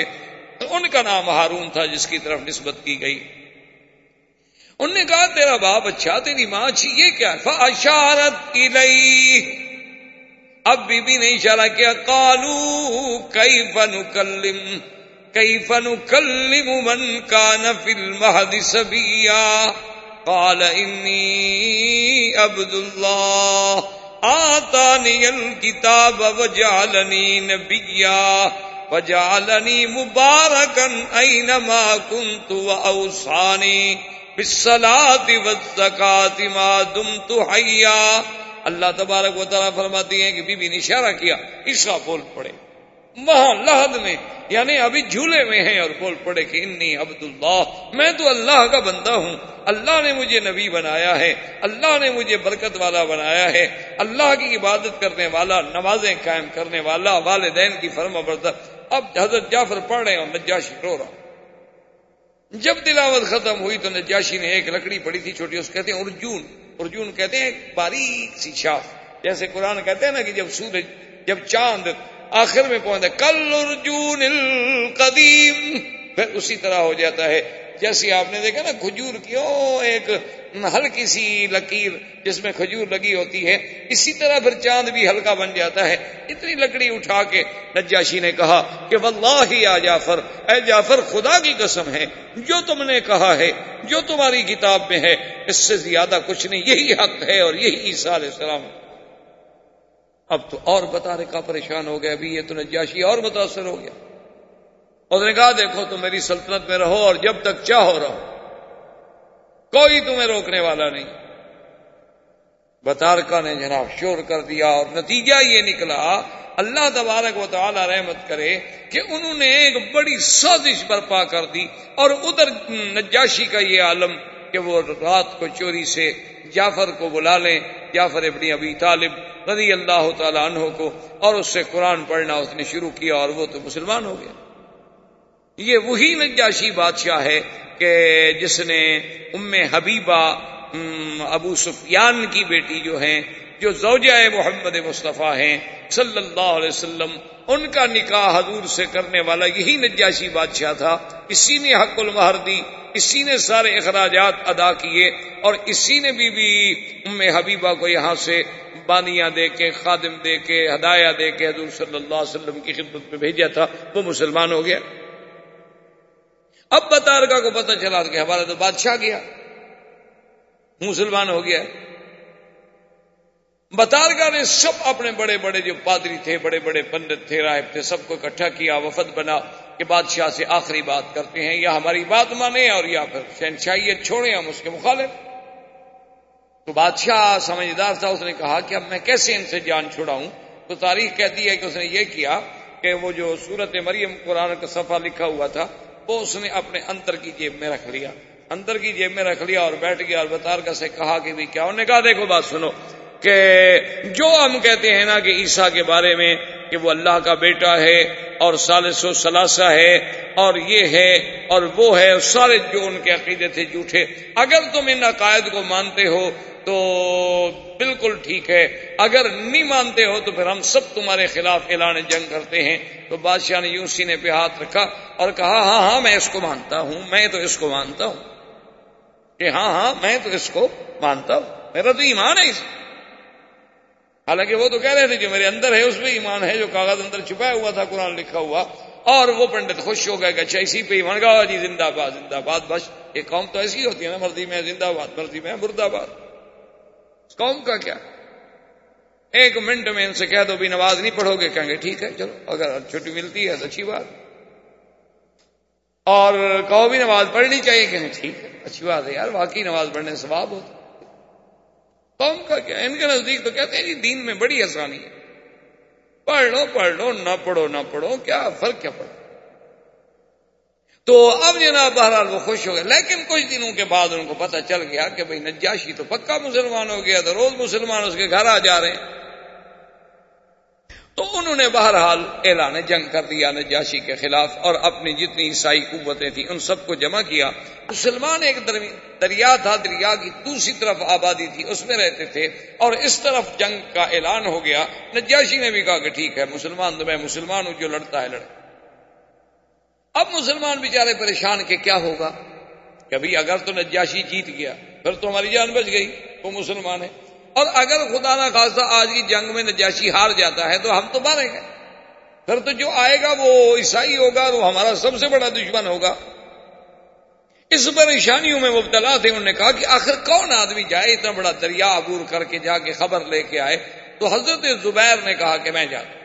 ان کا نام ہارون تھا جس کی طرف نسبت کی گئی۔ انہوں نے کہا، تیرا باپ اچھا تیری ماں اچھی، یہ کیا فاشارت الیہ اب بی بی نے اشارہ کیا کالو کئی فن کلم کئی فن کلم من کا نفل مہد سبیا کال انی عبد اللہ، آتانی الکتاب وجعلنی نبیا، وجعلنی مبارکن اینما کنت و اوسانی بالصلاة والزکاة ما دمت حیا۔ اللہ تبارک و تعالیٰ فرماتی ہیں کہ بی بی نے اشارہ کیا عشا بول پڑے۔ وہاں لہد میں یعنی ابھی جھولے میں ہیں اور بول پڑے کہ انی عبد اللہ میں تو اللہ کا بندہ ہوں۔ اللہ نے مجھے نبی بنایا ہے، اللہ نے مجھے برکت والا بنایا ہے۔ اللہ کی عبادت کرنے والا، نمازیں قائم کرنے والا، والدین کی فرما بردہ۔ اب حضرت جعفر پڑھ رہے ہیں اور نجاشی رو رہا۔ جب تلاوت ختم ہوئی تو نجاشی نے ایک لکڑی پڑی تھی چھوٹی، اس کہتے ہیں ارجون۔ ارجون کہتے ہیں باریک سی شاخ جیسے قرآن کہتے ہیں نا کہ جب سورج، جب چاند آخر میں پہنچتا کل ارجون القدیم، پھر اسی طرح ہو جاتا ہے۔ جیسے آپ نے دیکھا نا، کھجور کی ایک ہلکی سی لکیر جس میں کھجور لگی ہوتی ہے۔ اسی طرح پھر چاند بھی ہلکا بن جاتا ہے۔ اتنی لکڑی اٹھا کے نجاشی نے کہا کہ واللہ ہی آ جعفر، اے جعفر، خدا کی قسم ہے، جو تم نے کہا ہے، جو تمہاری کتاب میں ہے، اس سے زیادہ کچھ نہیں۔ یہی حق ہے اور یہی عیسیٰ علیہ السلام۔ اب تو اور بتا رہے کا پریشان ہو گیا ابھی یہ تو نجاشی اور متاثر ہو گیا۔ اس نے کہا، دیکھو، تم میری سلطنت میں رہو اور جب تک چاہو رہو۔ کوئی تمہیں روکنے والا نہیں۔ بتارکا نے جناب شور کر دیا اور نتیجہ یہ نکلا، اللہ تبارک و تعالی رحمت کرے کہ انہوں نے ایک بڑی سازش برپا کر دی اور ادھر نجاشی کا یہ عالم کہ وہ رات کو چوری سے جعفر کو بلا لیں، جعفر ابنی ابی طالب رضی اللہ تعالی عنہ کو اور اس سے قرآن پڑھنا اس نے شروع کیا اور وہ تو مسلمان ہو گیا۔ یہ وہی نجاشی بادشاہ ہے کہ جس نے ام حبیبہ ابو سفیان کی بیٹی جو ہیں، جو زوجہ محمد مصطفیٰ ہیں، صلی اللہ علیہ وسلم، ان کا نکاح حضور سے کرنے والا یہی نجاشی بادشاہ تھا۔ اسی نے حق المہر دی، اسی نے سارے اخراجات ادا کیے اور اسی نے بھی بھی ام حبیبہ کو یہاں سے بانیاں دے کے، خادم دے کے، ہدایہ دے کے حضور صلی اللہ علیہ وسلم کی خدمت میں بھیجا تھا۔ وہ مسلمان ہو گیا۔ اب بتارکا کو پتہ چلا کہ ہمارا تو بادشاہ گیا۔ مسلمان ہو گیا۔ بتارگا نے سب اپنے بڑے بڑے جو پادری تھے، بڑے بڑے پنڈت تھے، راہب تھے، سب کو اکٹھا کیا، وفد بنا کہ بادشاہ سے آخری بات کرتے ہیں، یا ہماری بات مانے اور یا پھر شہنشاہیت چھوڑیں، ہم اس کے مخالف۔ تو بادشاہ سمجھدار تھا، اس نے کہا کہ اب میں کیسے ان سے جان چھوڑاؤں تو تاریخ کہتی ہے کہ اس نے یہ کیا کہ وہ جو سورت مریم قرآن کا صفحہ لکھا ہوا تھا وہ اس نے اپنے انتر کی جیب میں رکھ لیا۔ اندر کی جیب میں رکھ لیا اور بیٹھ گیا۔ اور بتارکا سے کہا کہ بھی کیا؟ انہوں نے کہا، دیکھو بات سنو کہ جو ہم کہتے ہیں نا کہ عیسیٰ کے بارے میں کہ وہ اللہ کا بیٹا ہے اور سالس و سلاسا ہے اور یہ ہے اور وہ ہے سارے جو ان کے عقیدے تھے جھوٹے۔ اگر تم ان عقائد کو مانتے ہو تو بالکل ٹھیک ہے۔ اگر نہیں مانتے ہو تو پھر ہم سب تمہارے خلاف اعلان جنگ کرتے ہیں۔ تو بادشاہ نے یوں سینے پہ ہاتھ رکھا اور کہا ہاں ہاں میں اس کو مانتا ہوں، میں تو اس کو مانتا ہوں۔ کہ ہاں ہاں میں تو اس کو مانتا ہوں۔ میرا تو ایمان ہے اس۔ حالانکہ وہ تو کہہ رہے تھے جو میرے اندر ہے، اس میں ایمان ہے، جو کاغذ اندر چھپایا ہوا تھا، قرآن لکھا ہوا۔ اور وہ پنڈت خوش ہو گئے کہ اچھا اسی پہ ایمان گا۔ جی زندہ باد زندہ باد بس، یہ قوم تو ایسی ہوتی ہے نا، مرضی میں زندہ باد مرضی میں مرد آباد قوم کا کیا؟ ایک منٹ میں ان سے کہہ دو بھی نماز نہیں پڑھو گے، کہیں گے ٹھیک ہے، چلو، اگر چھٹی ملتی ہے تو اچھی بات۔ اور کہو بھی نماز پڑھنی چاہیے کہ ٹھیک ہے، اچھی بات ہے یار، واقعی نماز پڑھنے سے ثواب ہوتا قوم کا کیا؟ ان کے نزدیک تو کہتے ہیں جی دین میں بڑی آسانی ہے۔ پڑھ لو پڑھ لو نہ پڑھو نہ پڑھو، کیا فرق، کیا پڑھو تو اب جناب بہرحال وہ خوش ہو گئے۔ لیکن کچھ دنوں کے بعد ان کو پتہ چل گیا کہ بھائی نجاشی تو پکا مسلمان ہو گیا، تو روز مسلمان اس کے گھر آ جا رہے ہیں۔ تو انہوں نے بہرحال اعلان جنگ کر دیا نجاشی کے خلاف اور اپنی جتنی عیسائی قوتیں تھیں، ان سب کو جمع کیا۔ مسلمان ایک دریا تھا، دریا کی دوسری طرف آبادی تھی، اس میں رہتے تھے۔ اور اس طرف جنگ کا اعلان ہو گیا۔ نجاشی نے بھی کہا کہ ٹھیک ہے، مسلمان تو میں مسلمان ہوں، جو لڑتا ہے لڑے۔ اب مسلمان بیچارے پریشان کہ کیا ہوگا؟ کبھی اگر تو نجاشی جیت گیا، پھر تو ہماری جان بچ گئی، وہ مسلمان ہے اور اگر خدا نہ خاصہ آج کی جنگ میں نجاشی ہار جاتا ہے تو ہم تو ماریں گے۔ پھر تو جو آئے گا وہ عیسائی ہوگا وہ ہمارا سب سے بڑا دشمن ہوگا۔ اس پریشانیوں میں مبتلا تھے، انہوں نے کہا کہ آخر کون آدمی جائے، اتنا بڑا دریا عبور کر کے جا کے خبر لے کے آئے۔ تو حضرت زبیر نے کہا کہ میں جاتا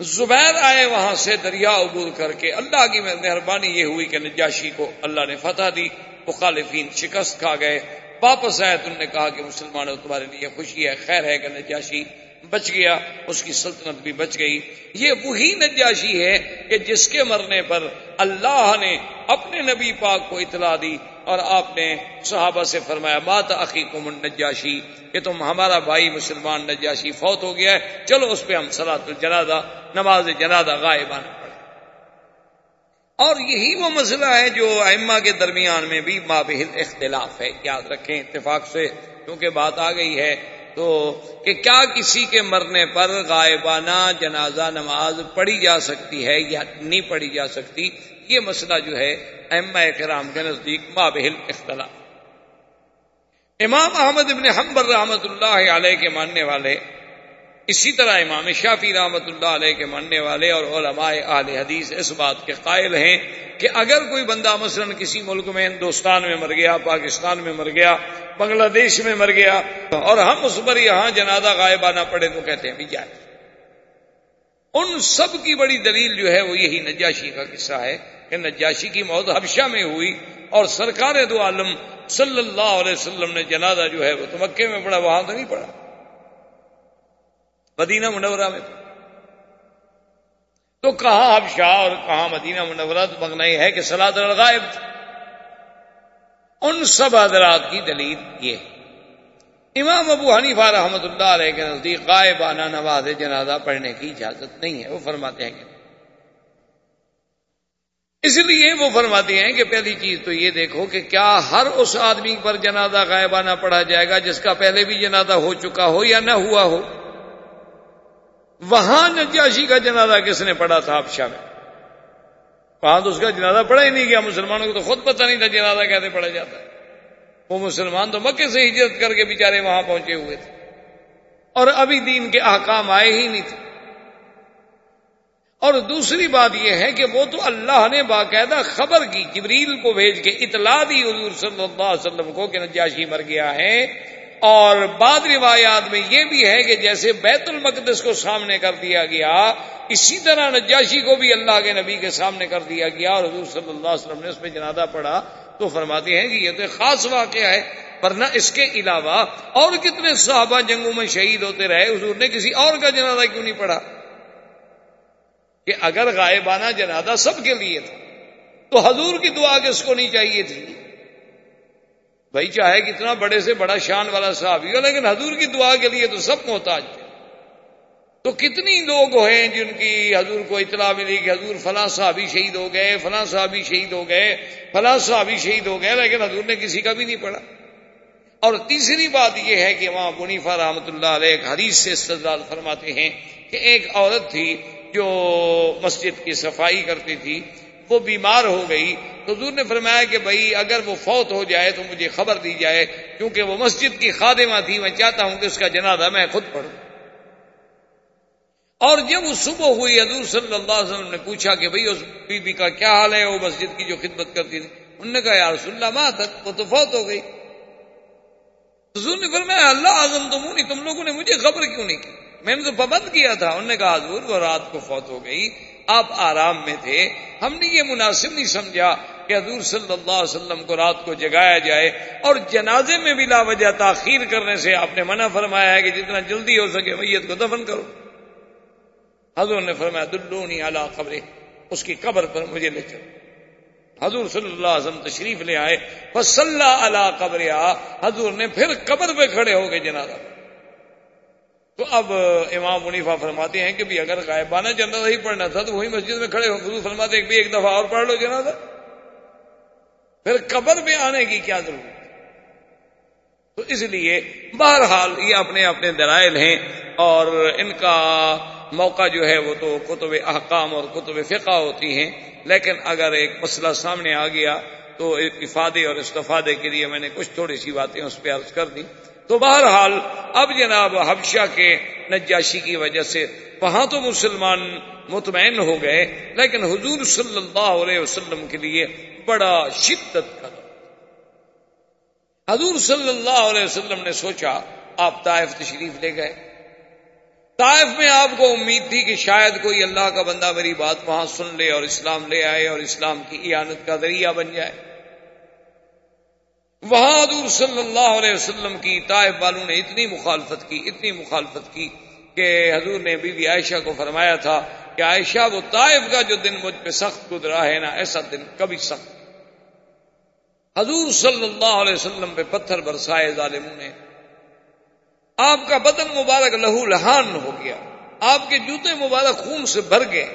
زبیر آئے وہاں سے دریا عبور کر کے اللہ کی مہربانی یہ ہوئی کہ نجاشی کو اللہ نے فتح دی، مخالفین شکست کھا گئے۔ واپس آئے تو نے کہا کہ مسلمانوں، تمہارے لیے خوشی ہے، خیر ہے کہ نجاشی بچ گیا، اس کی سلطنت بھی بچ گئی۔ یہ وہی نجاشی ہے کہ جس کے مرنے پر اللہ نے اپنے نبی پاک کو اطلاع دی۔ اور آپ نے صحابہ سے فرمایا مات عقیق نجاشی کہ تم ہمارا بھائی مسلمان نجاشی فوت ہو گیا ہے، چلو اس پہ ہم سلاۃ الجنازہ، نماز جنازہ غائبان اور یہی وہ مسئلہ ہے جو ائمہ کے درمیان میں بھی مابحل اختلاف ہے۔ یاد رکھیں اتفاق سے کیونکہ بات آ گئی ہے تو کہ کیا کسی کے مرنے پر غائبانہ جنازہ نماز پڑھی جا سکتی ہے یا نہیں پڑھی جا سکتی یہ مسئلہ جو ہے ائمہ کرام کے نزدیک مابحل اختلاف۔ امام احمد ابن حمبر رحمت اللہ علیہ کے ماننے والے، اسی طرح امام شافی رحمۃ اللہ علیہ کے ماننے والے اور علماء اہل حدیث اس بات کے قائل ہیں کہ اگر کوئی بندہ مثلا کسی ملک میں، ہندوستان میں مر گیا، پاکستان میں مر گیا، بنگلہ دیش میں مر گیا، اور ہم اس پر یہاں جنازہ غائبانہ پڑے تو کہتے ہیں بھی جائے ان سب کی بڑی دلیل جو ہے وہ یہی نجاشی کا قصہ ہے کہ نجاشی کی موت حبشہ میں ہوئی اور سرکار دو عالم صلی اللہ علیہ وسلم نے جنازہ جو ہے وہ تو مکے میں پڑا، وہاں تو نہیں پڑا۔ مدینہ منورہ میں۔ تو کہاں اب شاہ اور کہاں مدینہ منورہ تو مگنا ہے کہ سلاد الغائب ان سب حضرات کی دلیل یہ ہے۔ امام ابو حنیفہ رحمۃ اللہ علیہ کے نزدیک غائبانہ نواز جنازہ پڑھنے کی اجازت نہیں ہے۔ وہ فرماتے ہیں کہ اس لیے وہ فرماتے ہیں کہ پہلی چیز تو یہ دیکھو کہ کیا ہر اس آدمی پر جنازہ غائبانہ پڑھا جائے گا جس کا پہلے بھی جنازہ ہو چکا ہو یا نہ ہوا ہو۔ وہاں نجاشی کا جنازہ کس نے پڑھا تھا آپشا میں؟ وہاں تو اس کا جنازہ پڑھا ہی نہیں گیا، مسلمانوں کو تو خود پتہ نہیں تھا جنازہ کیسے پڑھا جاتا ہے۔ وہ مسلمان تو مکے سے ہجرت کر کے بیچارے وہاں پہنچے ہوئے تھے۔ اور ابھی دین کے احکام آئے ہی نہیں تھے۔ اور دوسری بات یہ ہے کہ وہ تو اللہ نے باقاعدہ خبر کی، جبریل کو بھیج کے اطلاع دی حضور صلی اللہ علیہ وسلم کو کہ نجاشی مر گیا ہے۔ اور بعد روایات میں یہ بھی ہے کہ جیسے بیت المقدس کو سامنے کر دیا گیا، اسی طرح نجاشی کو بھی اللہ کے نبی کے سامنے کر دیا گیا اور حضور صلی اللہ علیہ وسلم نے اس میں جنازہ پڑھا۔ تو فرماتے ہیں کہ یہ تو خاص واقعہ ہے ورنہ اس کے علاوہ اور کتنے صحابہ جنگوں میں شہید ہوتے رہے، حضور نے کسی اور کا جنازہ کیوں نہیں پڑھا؟ کہ اگر غائبانہ جنازہ سب کے لیے تھا، تو حضور کی دعا کس کو نہیں چاہیے تھی؟ بھائی چاہے کتنا بڑے سے بڑا شان والا صحابی ہو، لیکن حضور کی دعا کے لیے تو سب محتاج تھے۔ تو کتنی لوگ ہیں جن کی حضور کو اطلاع ملی کہ حضور فلاں صحابی شہید ہو گئے، فلاں صحابی شہید ہو گئے، فلاں صحابی شہید ہو گئے، لیکن حضور نے کسی کا بھی نہیں پڑھا۔ اور تیسری بات یہ ہے کہ وہاں منیفا رحمۃ اللہ علیہ ایک حدیث سے استدلال فرماتے ہیں کہ ایک عورت تھی جو مسجد کی صفائی کرتی تھی، وہ بیمار ہو گئی۔ تو حضور نے فرمایا کہ بھائی، اگر وہ فوت ہو جائے تو مجھے خبر دی جائے، کیونکہ وہ مسجد کی خادمہ تھی، میں چاہتا ہوں کہ اس کا جنازہ میں خود پڑھوں۔ اور جب وہ صبح ہوئی، حضور صلی اللہ علیہ وسلم نے پوچھا کہ بھائی اس بی بی کا کیا حال ہے؟ وہ مسجد کی جو خدمت کرتی تھی۔ انہوں نے کہا یار اللہ، ماں تک وہ تو فوت ہو گئی۔ حضور نے فرمایا، اللہ اعظم تمونی تم لوگوں نے مجھے خبر کیوں نہیں کی؟ میں نے تو پابند کیا تھا۔ انہوں نے کہا، حضور، وہ رات کو فوت ہو گئی، آپ آرام میں تھے۔ ہم نے یہ مناسب نہیں سمجھا کہ حضور صلی اللہ علیہ وسلم کو رات کو جگایا جائے اور جنازے میں بھی لا وجہ تاخیر کرنے سے آپ نے منع فرمایا ہے کہ جتنا جلدی ہو سکے، میت کو دفن کرو۔ حضور نے فرمایا، دلونی اعلیٰ قبر اس کی قبر پر مجھے لے چلو۔ حضور صلی اللہ علیہ وسلم تشریف لے آئے۔ بس اللہ قبر حضور نے پھر قبر پہ کھڑے ہو گئے جنازہ۔ تو اب امام منیفا فرماتے ہیں کہ بھی اگر غائبانہ جنازہ ہی پڑھنا تھا تو وہی مسجد میں کھڑے ہو۔ حضور فرماتے ہیں کہ ایک دفعہ اور پڑھ لو جنازہ۔ پھر قبر میں آنے کی کیا ضرورت تو اس لیے بہرحال یہ اپنے اپنے دلائل ہیں اور ان کا موقع جو ہے وہ تو کتب احکام اور کتب فقہ ہوتی ہیں، لیکن اگر ایک مسئلہ سامنے آ گیا تو افادے اور استفادے کے لیے میں نے کچھ تھوڑی سی باتیں اس پہ عرض کر دی۔ تو بہرحال اب جناب حبشہ کے نجاشی کی وجہ سے وہاں تو مسلمان مطمئن ہو گئے، لیکن حضور صلی اللہ علیہ وسلم کے لیے بڑا شدت کا حضور صلی اللہ علیہ وسلم نے سوچا، آپ طائف تشریف لے گئے۔ طائف میں آپ کو امید تھی کہ شاید کوئی اللہ کا بندہ میری بات وہاں سن لے اور اسلام لے آئے اور اسلام کی اعانت کا ذریعہ بن جائے۔ وہاں حضور صلی اللہ علیہ وسلم کی طائف والوں نے اتنی مخالفت کی، اتنی مخالفت کی کہ حضور نے بی بی عائشہ کو فرمایا تھا کہ عائشہ وہ طائف کا جو دن مجھ پہ سخت گزرا ہے نا، ایسا دن کبھی سخت۔ حضور صلی اللہ علیہ وسلم پہ پتھر برسائے ظالموں نے آپ کا بدن مبارک لہو لہان ہو گیا۔ آپ کے جوتے مبارک خون سے بھر گئے۔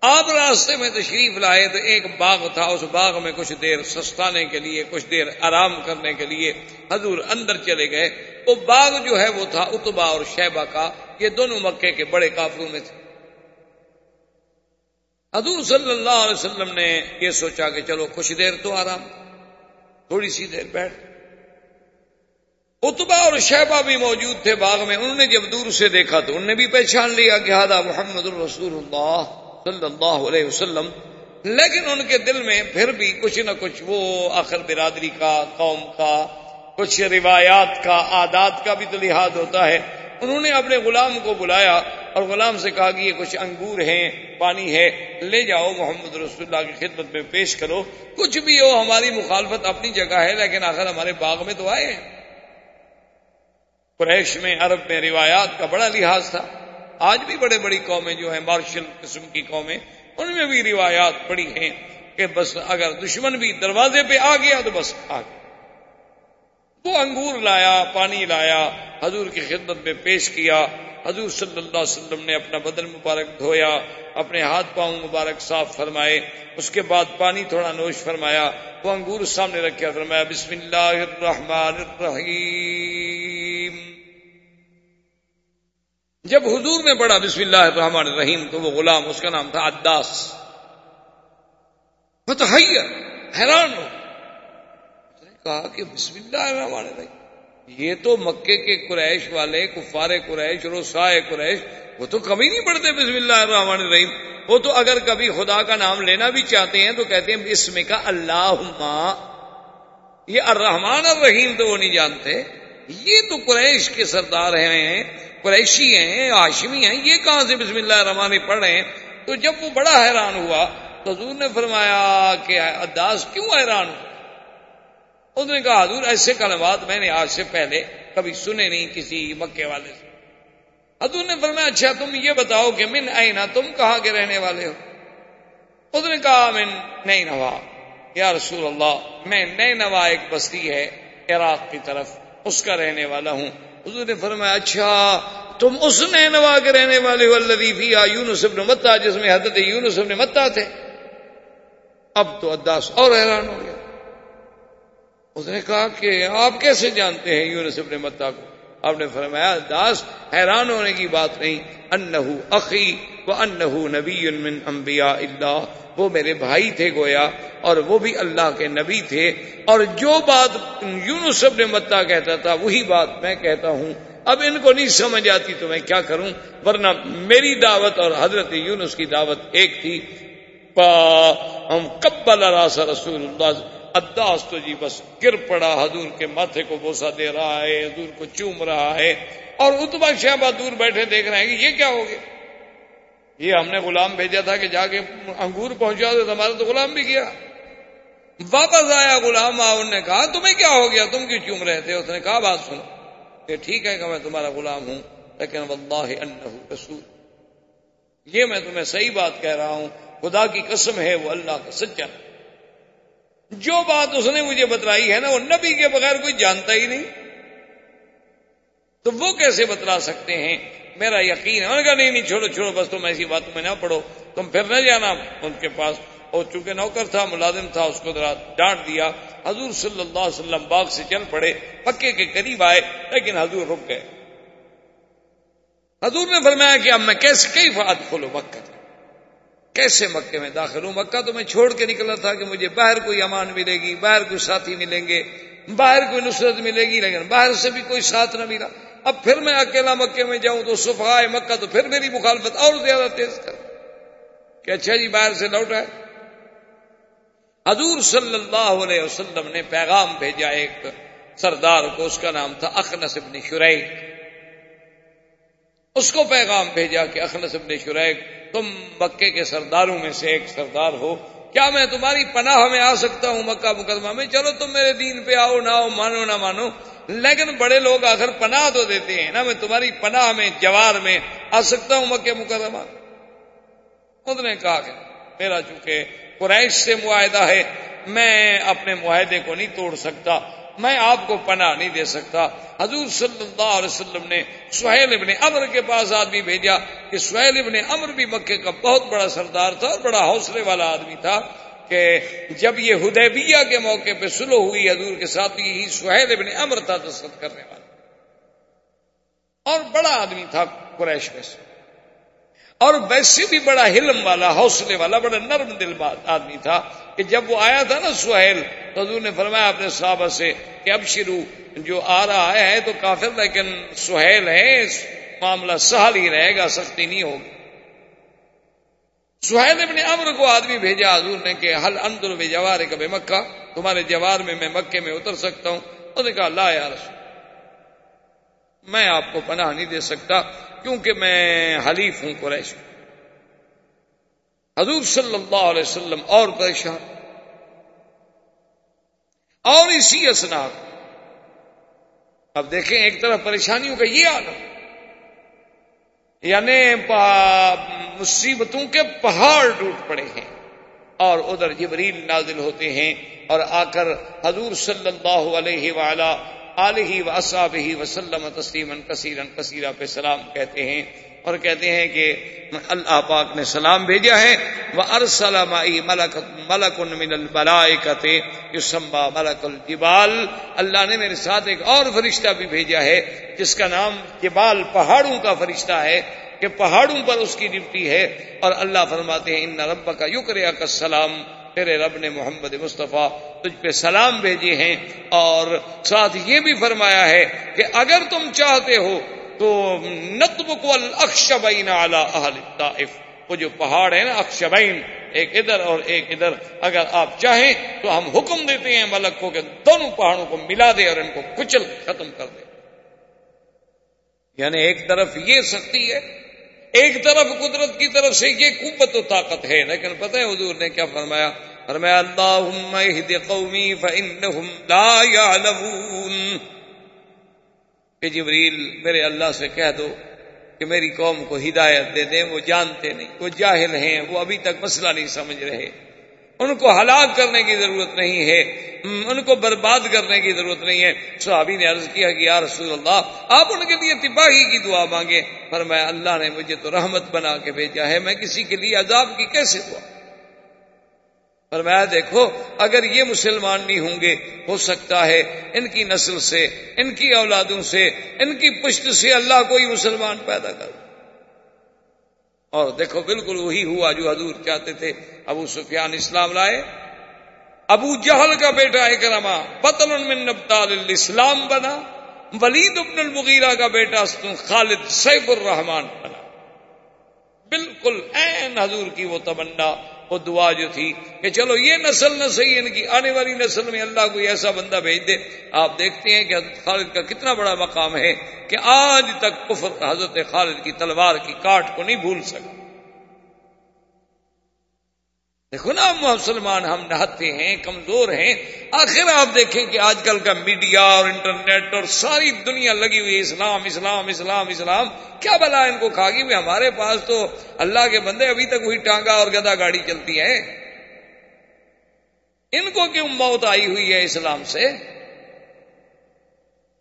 آپ راستے میں تشریف لائے تو ایک باغ تھا، اس باغ میں کچھ دیر سستانے کے لیے، کچھ دیر آرام کرنے کے لیے حضور اندر چلے گئے۔ وہ باغ جو ہے وہ تھا اتبا اور شیبہ کا، یہ دونوں مکے کے بڑے کافروں میں تھے۔ حضور صلی اللہ علیہ وسلم نے یہ سوچا کہ چلو کچھ دیر تو آرام، تھوڑی سی دیر بیٹھ۔ اتبا اور شہبہ بھی موجود تھے باغ میں، انہوں نے جب دور سے دیکھا تو انہوں نے بھی پہچان لیا کہ ہادا محمد الرسول اللہ صلی اللہ علیہ وسلم۔ لیکن ان کے دل میں پھر بھی کچھ نہ کچھ وہ آخر برادری کا، قوم کا، کچھ روایات کا، عادات کا بھی تو لحاظ ہوتا ہے۔ انہوں نے اپنے غلام کو بلایا اور غلام سے کہا کہ یہ کچھ انگور ہیں، پانی ہے، لے جاؤ محمد رسول اللہ کی خدمت میں پیش کرو۔ کچھ بھی ہو، ہماری مخالفت اپنی جگہ ہے، لیکن آخر ہمارے باغ میں تو آئے ہیں۔ قریش میں، عرب میں روایات کا بڑا لحاظ تھا۔ آج بھی بڑے بڑی قومیں جو ہیں، مارشل قسم کی قومیں، ان میں بھی روایات پڑی ہیں کہ بس اگر دشمن بھی دروازے پہ آ گیا تو بس آ گیا۔ وہ انگور لایا، پانی لایا، حضور کی خدمت میں پیش کیا۔ حضور صلی اللہ علیہ وسلم نے اپنا بدن مبارک دھویا، اپنے ہاتھ پاؤں مبارک صاف فرمائے۔ اس کے بعد پانی تھوڑا نوش فرمایا۔ وہ انگور سامنے رکھا فرمایا، بسم اللہ الرحمن الرحیم. جب حضور نے پڑھا بسم اللہ الرحمن الرحیم تو وہ غلام، اس کا نام تھا عداس۔ حیران ہو کہا کہ بسم اللہ الرحمن الرحیم، یہ تو مکے کے قریش والے، کفار قریش روسائے قریش، وہ تو کبھی نہیں پڑھتے بسم اللہ الرحمن الرحیم۔ وہ تو اگر کبھی خدا کا نام لینا بھی چاہتے ہیں تو کہتے ہیں اسم کا اللہ یہ الرحمن الرحیم تو وہ نہیں جانتے۔ یہ تو قریش کے سردار ہیں۔ قریشی ہیں، ہاشمی ہیں، یہ کہاں سے بسم اللہ الرحمن پڑھ رہے ہیں؟ تو جب وہ بڑا حیران ہوا، تو حضور نے فرمایا کہ اداس کیوں حیران ہوا اس نے کہا، حضور ایسے کلمات میں نے آج سے پہلے کبھی سنے نہیں کسی مکے والے سے۔ حضور نے فرمایا اچھا تم یہ بتاؤ کہ من آئینہ تم کہاں کے رہنے والے ہو؟ اس نے کہا، من نئی نوا یا رسول اللہ، میں نئی نوا ایک بستی ہے، عراق کی طرف، اس کا رہنے والا ہوں۔ حضور نے فرمایا اچھا تم اس نینوا کے رہنے والے ہو اللہ یونس ابن متا، جس میں حضرت یونس ابن متا تھے۔ اب تو اداس اور حیران ہو گیا۔ اس نے کہا کہ آپ کیسے جانتے ہیں یونس ابن متا کو؟ آپ نے فرمایا، داس حیران ہونے کی بات نہیں۔ انہو اخی و انہو نبی من انبیاء اللہ۔ وہ میرے بھائی تھے گویا، اور وہ بھی اللہ کے نبی تھے۔ اور جو بات یونس ابن متا کہتا تھا، وہی بات میں کہتا ہوں۔ اب ان کو نہیں سمجھ آتی تو میں کیا کروں؟ ورنہ میری دعوت اور حضرت یونس کی دعوت ایک تھی۔ ہم کبل راس رسول اللہ۔ اداس تو جی بس گر پڑا، حضور کے ماتھے کو بوسا دے رہا ہے، حضور کو چوم رہا ہے، اور اتبا شہبہ دور بیٹھے دیکھ رہے ہیں کہ یہ کیا ہو گیا؟ یہ ہم نے غلام بھیجا تھا کہ جا کے انگور پہنچا دو ہمارا تو غلام بھی کیا واپس آیا غلام انہوں نے کہا، تمہیں کیا ہو گیا؟ تم کیوں چوم رہے تھے؟ اس نے کہا، بات سنو۔ کہ ٹھیک ہے کہ میں تمہارا غلام ہوں، لیکن واللہ انہ رسول۔ یہ میں تمہیں صحیح بات کہہ رہا ہوں۔ خدا کی قسم ہے، وہ اللہ کا سچا۔ جو بات اس نے مجھے بتلائی ہے نا، وہ نبی کے بغیر کوئی جانتا ہی نہیں۔ تو وہ کیسے بتلا سکتے ہیں؟ میرا یقین ہے۔ کہا، نہیں نہیں، چھوڑو چھوڑو، بس تم ایسی باتوں میں نہ پڑھو۔ تم پھر نہ جانا۔ ان کے پاس اور چونکہ نوکر تھا، ملازم تھا، اس کو ذرا ڈانٹ دیا۔ حضور صلی اللہ علیہ وسلم باغ سے چل پڑے پکے کے قریب آئے، لیکن حضور رک گئے۔ حضور نے فرمایا کہ اب میں کیسے کئی فات کھولو مکہ؟ کیسے مکے میں داخل ہوں؟ مکہ تو میں چھوڑ کے نکلا تھا کہ مجھے باہر کوئی امان ملے گی، باہر کوئی ساتھی ملیں گے، باہر کوئی نصرت ملے گی، لیکن باہر سے بھی کوئی ساتھ نہ ملا۔ اب پھر میں اکیلا مکے میں جاؤں تو صفحہ مکہ تو پھر میری مخالفت اور زیادہ تیز کر۔ کہ اچھا جی باہر سے لوٹ ہے۔ حضور صلی اللہ علیہ وسلم نے پیغام بھیجا ایک سردار کو، اس کا نام تھا اخنس ابن شریک۔ اس کو پیغام بھیجا کہ اخنس ابن شریک، تم مکے کے سرداروں میں سے ایک سردار ہو۔ کیا میں تمہاری پناہ میں آ سکتا ہوں مکہ مقدمہ میں؟ چلو تم میرے دین پہ آؤ، نہ آؤ، مانو، نہ مانو۔ لیکن بڑے لوگ آخر پناہ تو دیتے ہیں نا، میں تمہاری پناہ میں، جوار میں آ سکتا ہوں مکہ مقدمہ خود نے کہا کہ میرا چونکہ قریش سے معاہدہ ہے، میں اپنے معاہدے کو نہیں توڑ سکتا۔ میں آپ کو پناہ نہیں دے سکتا۔ حضور صلی اللہ علیہ وسلم نے سہیل ابن امر کے پاس آدمی بھیجا کہ سہیل ابن امر بھی مکے کا بہت بڑا سردار تھا اور بڑا حوصلے والا آدمی تھا کہ جب یہ ہدیبیہ کے موقع پہ سلو ہوئی، حضور کے ساتھ یہی سہیل ابن امر تھا دستخط کرنے والا۔ اور بڑا آدمی تھا قریش میں سے۔ اور ویسے بھی بڑا حلم والا، حوصلے والا، بڑا نرم دل آدمی تھا کہ جب وہ آیا تھا نا سہیل تو حضور نے فرمایا اپنے صحابہ سے کہ اب شروع جو آ رہا ہے تو کافر لیکن سہیل ہے معاملہ سہل ہی رہے گا، سختی نہیں ہوگی۔ سہیل ابن امر کو آدمی بھیجا، حضور نے کہ حل اندر بے جوار کب مکہ، تمہارے جوار میں میں مکے میں اتر سکتا ہوں۔ انہوں نے کہا، لا یا رسول میں آپ کو پناہ نہیں دے سکتا کیونکہ میں حلیف ہوں قریش۔ حضور صلی اللہ علیہ وسلم اور پریشان اور اسی اسناد۔ اب دیکھیں ایک طرف پریشانیوں کا یہ آنا یعنی مصیبتوں کے پہاڑ ٹوٹ پڑے ہیں اور ادھر جبریل نازل ہوتے ہیں اور آ کر حضور صلی اللہ علیہ وعلا علیہ و ہی وسلم تسلیم کثیرن کثیرہ پہ سلام کہتے ہیں۔ اور کہتے ہیں کہ اللہ پاک نے سلام بھیجا ہے وہ ارسلم ملک ملک من الملائکت یسمى ملک الجبال۔ اللہ نے میرے ساتھ ایک اور فرشتہ بھی بھیجا ہے، جس کا نام جبال پہاڑوں کا فرشتہ ہے، کہ پہاڑوں پر اس کی ڈپٹی ہے۔ اور اللہ فرماتے ہیں ان رب کا یکریا کا سلام تیرے رب نے محمد مصطفیٰ تجھ پہ سلام بھیجے ہیں۔ اور ساتھ یہ بھی فرمایا ہے کہ اگر تم چاہتے ہو تو نتب کو اکشبین اہل طائف وہ جو پہاڑ ہے نا اکشبین ایک ادھر اور ایک ادھر۔ اگر آپ چاہیں تو ہم حکم دیتے ہیں ملک کو کہ دونوں پہاڑوں کو ملا دے اور ان کو کچل ختم کر دے۔ یعنی ایک طرف یہ سختی ہے، ایک طرف قدرت کی طرف سے یہ قوت و طاقت ہے۔ لیکن پتہ ہے حضور نے کیا فرمایا؟ فرمایا، اللہم اہد قومی فانہم لا یعلمون۔ کہ جبریل میرے اللہ سے کہہ دو کہ میری قوم کو ہدایت دے دیں، وہ جانتے نہیں، وہ جاہل ہیں، وہ ابھی تک مسئلہ نہیں سمجھ رہے۔ ان کو ہلاک کرنے کی ضرورت نہیں ہے، ان کو برباد کرنے کی ضرورت نہیں ہے۔ صحابی نے عرض کیا کہ یا رسول اللہ، آپ ان کے لیے تباہی کی دعا مانگے پر میں اللہ نے مجھے تو رحمت بنا کے بھیجا ہے، میں کسی کے لیے عذاب کی کیسے دعا؟ پر میں دیکھو، اگر یہ مسلمان نہیں ہوں گے، ہو سکتا ہے ان کی نسل سے، ان کی اولادوں سے، ان کی پشت سے اللہ کوئی مسلمان پیدا کر اور دیکھو، بالکل وہی ہوا جو حضور چاہتے تھے۔ ابو سفیان اسلام لائے۔ ابو جہل کا بیٹا اکرما پتل من نبتال الاسلام بنا۔ ولید ابن المغیرہ کا بیٹا خالد سیف الرحمان بنا۔ بالکل این حضور کی وہ تمنا۔ وہ دعا جو تھی کہ چلو یہ نسل نہ صحیح ان کی آنے والی نسل میں اللہ کوئی ایسا بندہ بھیج دے۔ آپ دیکھتے ہیں کہ حضرت خالد کا کتنا بڑا مقام ہے کہ آج تک کفر حضرت خالد کی تلوار کی کاٹ کو نہیں بھول سکا دیکھو نا مسلمان ہم نہتے ہیں، کمزور ہیں۔ آخر آپ دیکھیں کہ آج کل کا میڈیا اور انٹرنیٹ اور ساری دنیا لگی ہوئی اسلام اسلام اسلام اسلام۔ کیا بلا ان کو کھا گی ہمارے پاس تو اللہ کے بندے ابھی تک وہی ٹانگا اور گدا گاڑی چلتی ہے ان کو کیوں موت آئی ہوئی ہے اسلام سے؟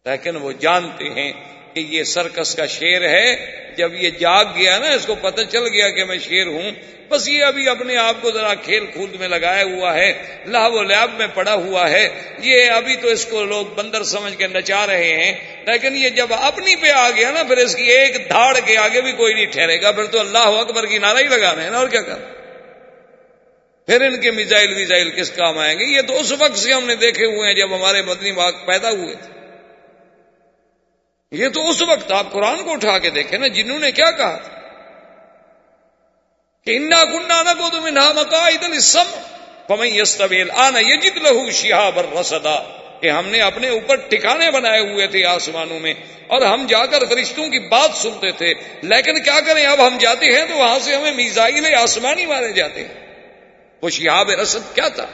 لیکن وہ جانتے ہیں کہ یہ سرکس کا شیر ہے۔ جب یہ جاگ گیا نا، اس کو پتہ چل گیا کہ میں شیر ہوں۔ بس یہ ابھی اپنے آپ کو ذرا کھیل کود میں لگایا ہوا ہے۔ لاہ و لیاب میں پڑا ہوا ہے۔ یہ ابھی تو اس کو لوگ بندر سمجھ کے نچا رہے ہیں۔ لیکن یہ جب اپنی پہ آ گیا نا، پھر اس کی ایک دھاڑ کے آگے بھی کوئی نہیں ٹھہرے گا۔ پھر تو اللہ اکبر کی نعرہ ہی لگا رہے ہیں نا، اور کیا کر؟ پھر ان کے میزائل ویزائل کس کام آئیں گے؟ یہ تو اس وقت سے ہم نے دیکھے ہوئے ہیں جب ہمارے مدنی باغ پیدا ہوئے تھے۔ یہ تو اس وقت آپ قرآن کو اٹھا کے دیکھیں نا، جنہوں نے کیا کہا؟ تھا کہ انا گنڈا نہ کو تمہیں نہ مکا ادل پمئی استویل آنا یہ جت لہو شہاب رسدا کہ ہم نے اپنے اوپر ٹھکانے بنائے ہوئے تھے آسمانوں میں، اور ہم جا کر فرشتوں کی بات سنتے تھے۔ لیکن کیا کریں، اب ہم جاتے ہیں تو وہاں سے ہمیں میزائل آسمانی مارے جاتے ہیں۔ وہ شہاب رسد کیا تھا؟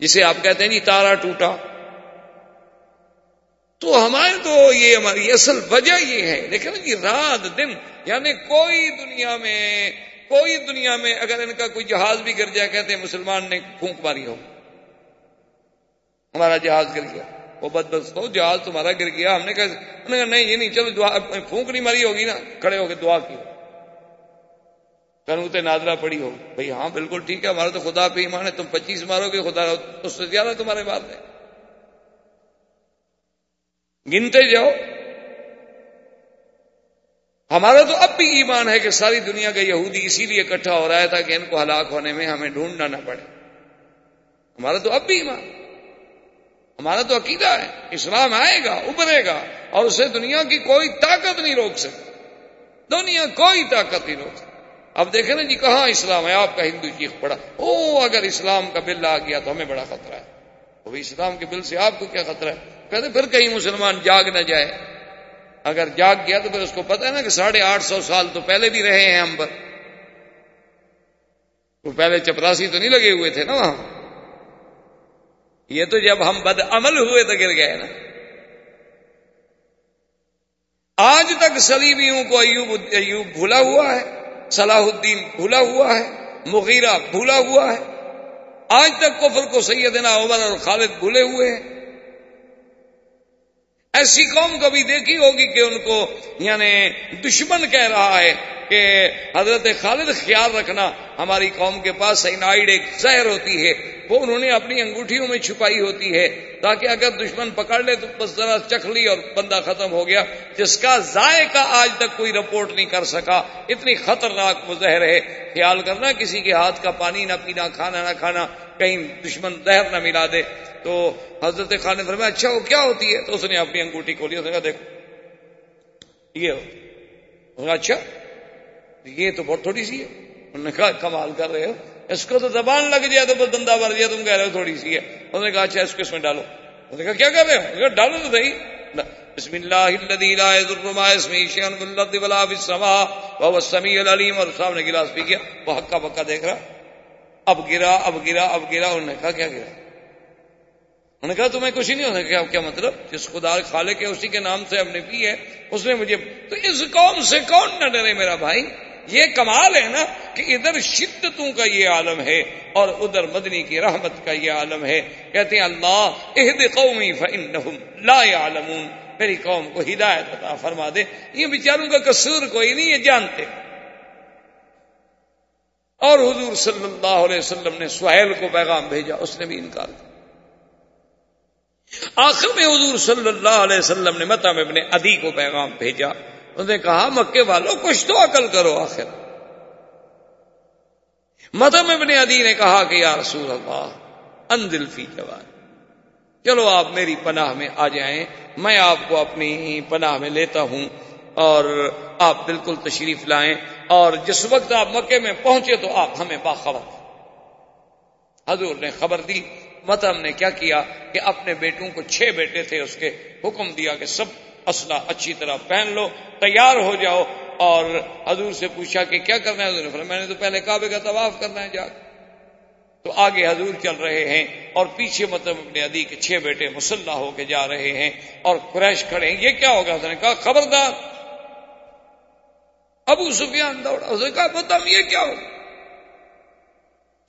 جسے آپ کہتے ہیں جی تارا ٹوٹا۔ تو ہمارے تو یہ ہماری اصل وجہ یہ ہے۔ لیکن جی رات دن یعنی کوئی دنیا میں، کوئی دنیا میں اگر ان کا کوئی جہاز بھی گر جائے، کہتے ہیں مسلمان نے پھونک ماری ہو۔ ہمارا جہاز گر گیا۔ وہ بد بس ہو جہاز تمہارا گر گیا۔ ہم نے کہا، ہم نے کہا، نہیں، یہ نہیں، چلو دعا، پھونک نہیں ماری ہوگی نا، کھڑے ہو کے دعا کی کنوتے نادرا پڑی ہو بھائی ہاں بالکل ٹھیک ہے، ہمارا تو خدا پہ ایمان ہے، تم پچیس مارو گے، خدا اس سے زیادہ تمہارے بات ہے گنتے جاؤ۔ ہمارا تو اب بھی ایمان ہے کہ ساری دنیا کا یہودی اسی لیے اکٹھا ہو رہا تھا کہ ان کو ہلاک ہونے میں ہمیں ڈھونڈنا نہ پڑے۔ ہمارا تو اب بھی ایمان۔ ہمارا تو عقیدہ ہے۔ اسلام آئے گا، ابھرے گا اور اسے دنیا کی کوئی طاقت نہیں روک سکتی۔ دنیا کوئی طاقت نہیں روک سکتی۔ اب دیکھیں نا جی کہاں اسلام ہے؟ آپ کا ہندو چیخ پڑا۔ او اگر اسلام کا بل آ گیا تو ہمیں بڑا خطرہ ہے۔ وہ اسلام کے بل سے آپ کو کیا خطرہ ہے؟ کہتے پھر کہیں مسلمان جاگ نہ جائے۔ اگر جاگ گیا تو پھر اس کو پتا ہے نا کہ ساڑھے آٹھ سو سال تو پہلے بھی رہے ہیں ہم۔ پر وہ پہلے چپراسی تو نہیں لگے ہوئے تھے نا وہاں۔ یہ تو جب ہم بد عمل ہوئے تو گر گئے نا۔ آج تک سلیبیوں کو ایوب ایوب بھولا ہوا ہے، صلاح الدین بھولا ہوا ہے، مغیرہ بھولا ہوا ہے۔ آج تک کفر کو سیدنا عمر اور خالد بھولے ہوئے ہیں۔ ایسی قوم کبھی دیکھی ہوگی کہ ان کو یعنی دشمن کہہ رہا ہے کہ حضرت خالد خیال رکھنا ہماری قوم کے پاس سینائڈ ایک زہر ہوتی ہے، وہ انہوں نے اپنی انگوٹھیوں میں چھپائی ہوتی ہے، تاکہ اگر دشمن پکڑ لے تو بس ذرا چکھ لی اور بندہ ختم ہو گیا، جس کا ذائقہ آج تک کوئی رپورٹ نہیں کر سکا۔ اتنی خطرناک وہ زہر ہے۔ خیال کرنا، کسی کے ہاتھ کا پانی نہ پینا، کھانا نہ کھانا، کہیں دشمن زہر نہ ملا دے۔ تو حضرت خان نے فرمایا اچھا وہ کیا ہوتی ہے؟ تو اس نے اپنی انگوٹھی کھولی، اس نے کہا، دیکھو، یہ اچھا یہ تو بہت تھوڑی سی ہے۔ انہوں نے کہا، کمال کر رہے ہو۔ اس کو تو زبان لگ جائے تو بس دندا بھر جائے تم کہہ رہے ہو تھوڑی سی ہے۔ انہوں نے کہا اچھا اس کو اس میں ڈالو۔ انہوں نے کہا، کیا کر رہے ہو؟ کہا، ڈالو تو صحیح۔ بسم اللہ الذي لا يضر مع اسمه شيء في الارض ولا في السماء وهو السميع العليم اور صاحب نے گلاس پی گیا۔ وہ ہکا بکا دیکھ رہا۔ اب گرا اب گرا اب گرا۔ انہوں نے کہا، کیا گرا؟ انہوں نے کہا، تمہیں کچھ ہی نہیں ہوتا۔ کیا کیا مطلب؟ جس خدا خالے کے اسی کے نام سے ہم نے پی ہے۔ اس نے مجھے، تو اس قوم سے کون نہ ڈرے میرا بھائی؟ یہ کمال ہے نا کہ ادھر شدتوں کا یہ عالم ہے اور ادھر مدنی کی رحمت کا یہ عالم ہے۔ کہتے ہیں، اللہ عہد قومی فنحم لا عالمون میری قوم کو ہدایت عطا فرما دے۔ یہ بیچاروں کا قصور کوئی نہیں یہ جانتے۔ اور حضور صلی اللہ علیہ وسلم نے سہیل کو پیغام بھیجا، اس نے بھی انکار کیا۔ آخر میں حضور صلی اللہ علیہ وسلم نے متم ابن ادی کو پیغام بھیجا۔ انہوں نے کہا، مکے والوں کچھ تو عقل کرو آخر۔ متم ابن ادی نے کہا کہ یا رسول اللہ، اندل فی جوان۔ چلو آپ میری پناہ میں آ جائیں۔ میں آپ کو اپنی پناہ میں لیتا ہوں اور آپ بالکل تشریف لائیں۔ اور جس وقت آپ مکے میں پہنچے تو آپ ہمیں باخبر۔ حضور نے خبر دی۔ متم نے کیا کیا کہ اپنے بیٹوں کو چھ بیٹے تھے، اس کے حکم دیا کہ سب اسلحہ اچھی طرح پہن لو، تیار ہو جاؤ اور حضور سے پوچھا کہ کیا کرنا ہے؟ حضور نے میں نے تو پہلے کعبے کا طواف کرنا ہے جا تو آگے حضور چل رہے ہیں اور پیچھے مطلب اپنے ادی کے چھ بیٹے مسلح ہو کے جا رہے ہیں اور قریش کھڑے ہیں۔ یہ کیا ہوگا؟ اس نے کہا، خبردار۔ ابو سفیان دوڑا۔ اس نے کہا، بتاؤ، یہ کیا ہوگا؟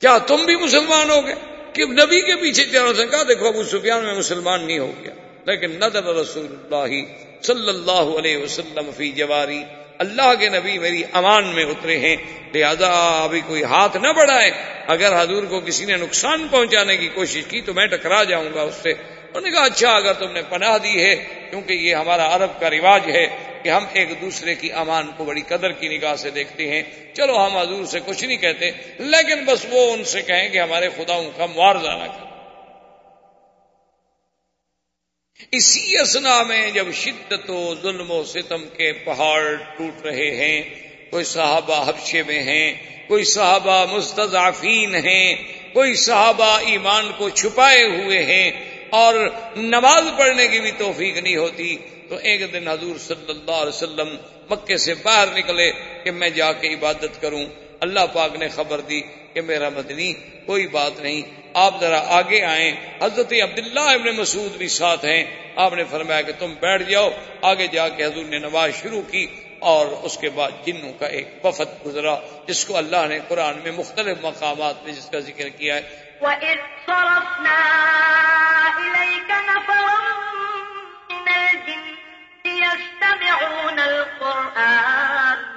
کیا تم بھی مسلمان ہو گئے کہ نبی کے پیچھے چاروں سے کہا، دیکھو، ابو سفیان میں مسلمان نہیں ہو گیا۔ لیکن نظر رسول اللہ صلی اللہ علیہ وسلم فی جواری، اللہ کے نبی میری امان میں اترے ہیں، لہذا ابھی کوئی ہاتھ نہ بڑھائے، اگر حضور کو کسی نے نقصان پہنچانے کی کوشش کی تو میں ٹکرا جاؤں گا اس سے۔ انہوں نے کہا اچھا اگر تم نے پناہ دی ہے، کیونکہ یہ ہمارا عرب کا رواج ہے کہ ہم ایک دوسرے کی امان کو بڑی قدر کی نگاہ سے دیکھتے ہیں۔ چلو، ہم حضور سے کچھ نہیں کہتے، لیکن بس وہ ان سے کہیں کہ ہمارے خداؤں کا معاوضہ نہ کریں۔ اسی اسنا میں جب شدت و ظلم و ستم کے پہاڑ ٹوٹ رہے ہیں، کوئی صحابہ حبشے میں ہیں، کوئی صحابہ مستضعفین ہیں، کوئی صحابہ ایمان کو چھپائے ہوئے ہیں اور نماز پڑھنے کی بھی توفیق نہیں ہوتی، تو ایک دن حضور صلی اللہ علیہ وسلم مکے سے باہر نکلے کہ میں جا کے عبادت کروں۔ اللہ پاک نے خبر دی کہ میرا مدنی کوئی بات نہیں۔ آپ ذرا آگے آئیں۔ حضرت عبداللہ ابن مسعود بھی ساتھ ہیں۔ آپ نے فرمایا کہ تم بیٹھ جاؤ۔ آگے جا کے حضور نے نماز شروع کی اور اس کے بعد جنوں کا ایک وفد گزرا، جس کو اللہ نے قرآن میں مختلف مقامات میں جس کا ذکر کیا ہے۔ وَإِذْ صَرَفْنَا إِلَيْكَ مِنَ الْجِنِّ يستمعون القرآن